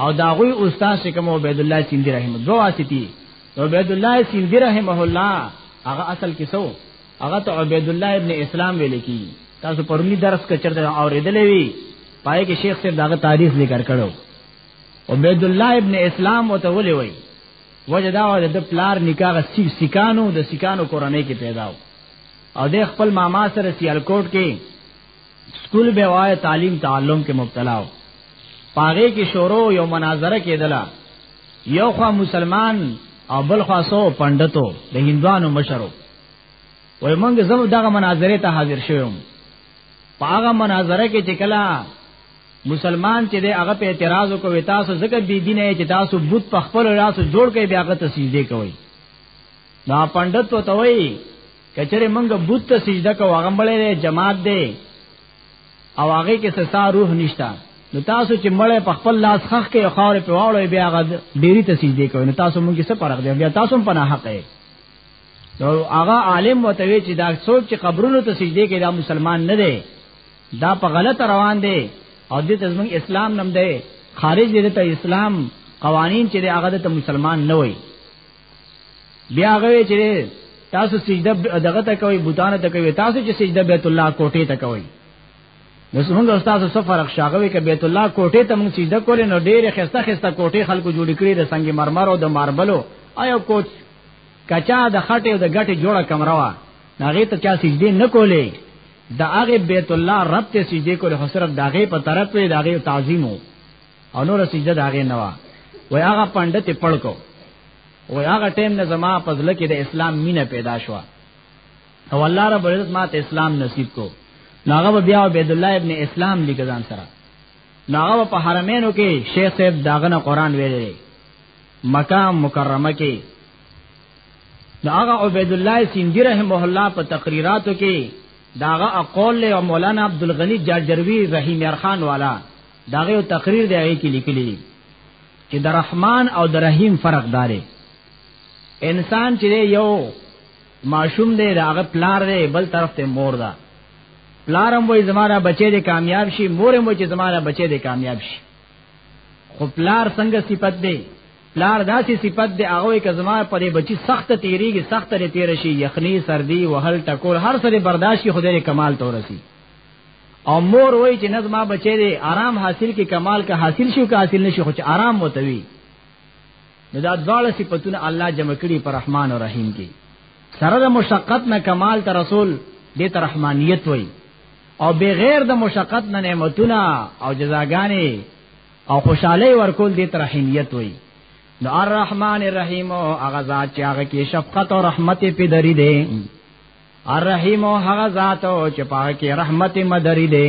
او دا غوی استاد چې کوم عبد الله سیندی رحم الله دوه واسطي عبد الله سیندی رحمه الله هغه اصل کې سو هغه ته عبد الله ابن اسلام ویل کی تاسو پرونی درس کې چرته اوریدلې وی پای کې شیخ صاحب داغه تاریخ ذکر کړو عبد الله ابن اسلام وته ولې وی وجه دا و د پلار نکاح سی سکانو د سکانو کورنۍ کې پیدا و او د خپل ماما سره سیالکوټ کې سکول به وای تعلیم تعلم کې مبتلا و پاغه کې شورو یو مناظره کېدله یو خوا مسلمان او بل خوا سو پندتو د هندوانو مشرو وای مونږ زمو دغه مناظره ته حاضر شوم پاغه مناظره کې چې کلا مسلمان چې دی هغه په اعتراض کوي تاسو ځکه بی دین یې چې تاسو بت په خپل لاسو جوړ کړي بیا هغه ته سجده کوي دا پندت ته وایي کچره موږ بت ته سجده کوو هغه مړې جماعت دی او هغه کې سسا روح نشتا نو تاسو چې مړې په خپل لاس خخ کې خاور په واړو بیا هغه ډیری ته سجده کوي نو تاسو موږ څه فرق دی بیا تاسو په نه حق یې نو هغه عالم وتوي چې دا څوک چې قبرونو ته سجده کوي دا مسلمان نه دی دا په غلط روان دی او دې ته زموږ اسلام نم دی خارج دې ته اسلام قوانین چې هغه ته مسلمان نه وای بیا هغه چې تاسو سجده دغه ته کوي بوتانه ته کوي تاسو چې سجده بیت الله کوټه ته کوي نو څنګه استاد څه فرق شاغوي ک بیت الله کوټه ته موږ سجده کولې نو ډېر خسته خسته کوټه خلکو جوړ کړي د سنگ مرمر او د ماربلو آیا کوچ کچا د خټه او د غټه جوړه کمروا هغه ته چا سجده نه کولې دا هغه بیت الله رب ته سجده کول خو صرف داغه په طرف وی داغه تعظیم او نور سجده داغه نه وا وای هغه پندت پړکو وای هغه ټیم نه زما په ځل کې د اسلام مینه پیدا شو او الله رب عزت ما ته اسلام نصیب کو ناغه بیا عبد الله ابن اسلام لیکدان سره ناغه په حرمینو کې شیخ صاحب داغه نه قران ویلې مکه مکرمه کې دا هغه عبد الله سیندی رحمه الله په تقریراتو کې داغه اقول له مولانا عبد الغنی جرجروی رحیم خان والا داغه تقریر دی هغه کې لیکلی چې د رحمان او د رحیم فرق داري انسان چې یو ماشوم دی داغه پلار دی بل طرف ته مور ده پلارم وای زماره بچی دی کامیاب شي مورم وای چې زماره بچی دی کامیاب شي خو پلار څنګه صفت دی پلار داسې صفت دی هغه که زما پرې بچی سخت تیریږي سخت لري تیر شي یخنی سردی وهل ټکور هر سره برداشت کی خدای کمال تورسی او مور وای چې نه زما بچی دی آرام حاصل کی کمال که حاصل شي که حاصل نشي خو چې آرام وتوي نو دا دواړه صفاتونه الله جمع کړي پر رحمان او رحیم کې سره د مشقت نه کمال ته رسول دې ته رحمانیت وای او بغیر د مشقت نه نعمتونه او جزاګانې او خوشاله ورکول دې ترحیمیت وای نو الرحمن الرحیم او هغه ذات چې هغه کې شفقت او رحمت په دری دی الرحیم او هغه ذات او چې پاک کې رحمت مدری دی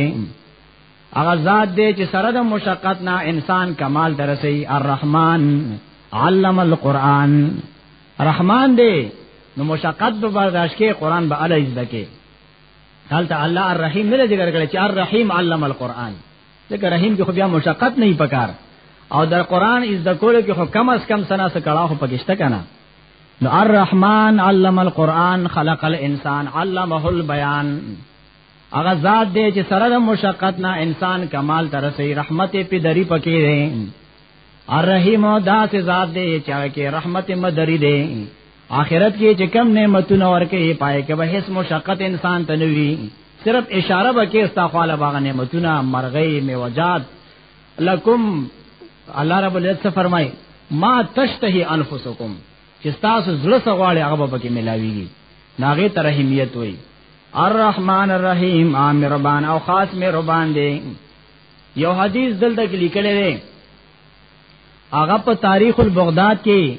هغه ذات دی چې سره د مشقت نه انسان کمال درسي الرحمن علم القرآن رحمان دی نو مشقت به برداشت کې قرآن به علی زده کې حالت الله الرحیم نه ذکر کړي چې الرحیم علم القرآن ځکه رحیم کې خو بیا مشقت نه پکار او در قران از د کول کې خو کم از کم سنا سره کړه خو پکشته کنه نو الرحمن علم القرآن خلق الانسان علمه البیان هغه ذات دی چې سره د مشقت نه انسان کمال تر رسي رحمت په دری پکې دی الرحیم او داس ذات دی چې هغه کې رحمت مدری دی آخرت کې چې کم نعمتونه ورکې پای کې به هیڅ مشقت انسان ته نوي صرف اشاره به کې استغفال باغ نعمتونه مرغې میوجات لکم الله رب العزت فرمای ما تشتهي انفسکم چې تاسو زړه سغواړي هغه به کې ملاويږي ناغه ترحمیت وای الرحمن الرحیم عام ربان او خاص مې ربان دی یو حدیث دلته کې لیکل دی هغه په تاریخ البغداد کې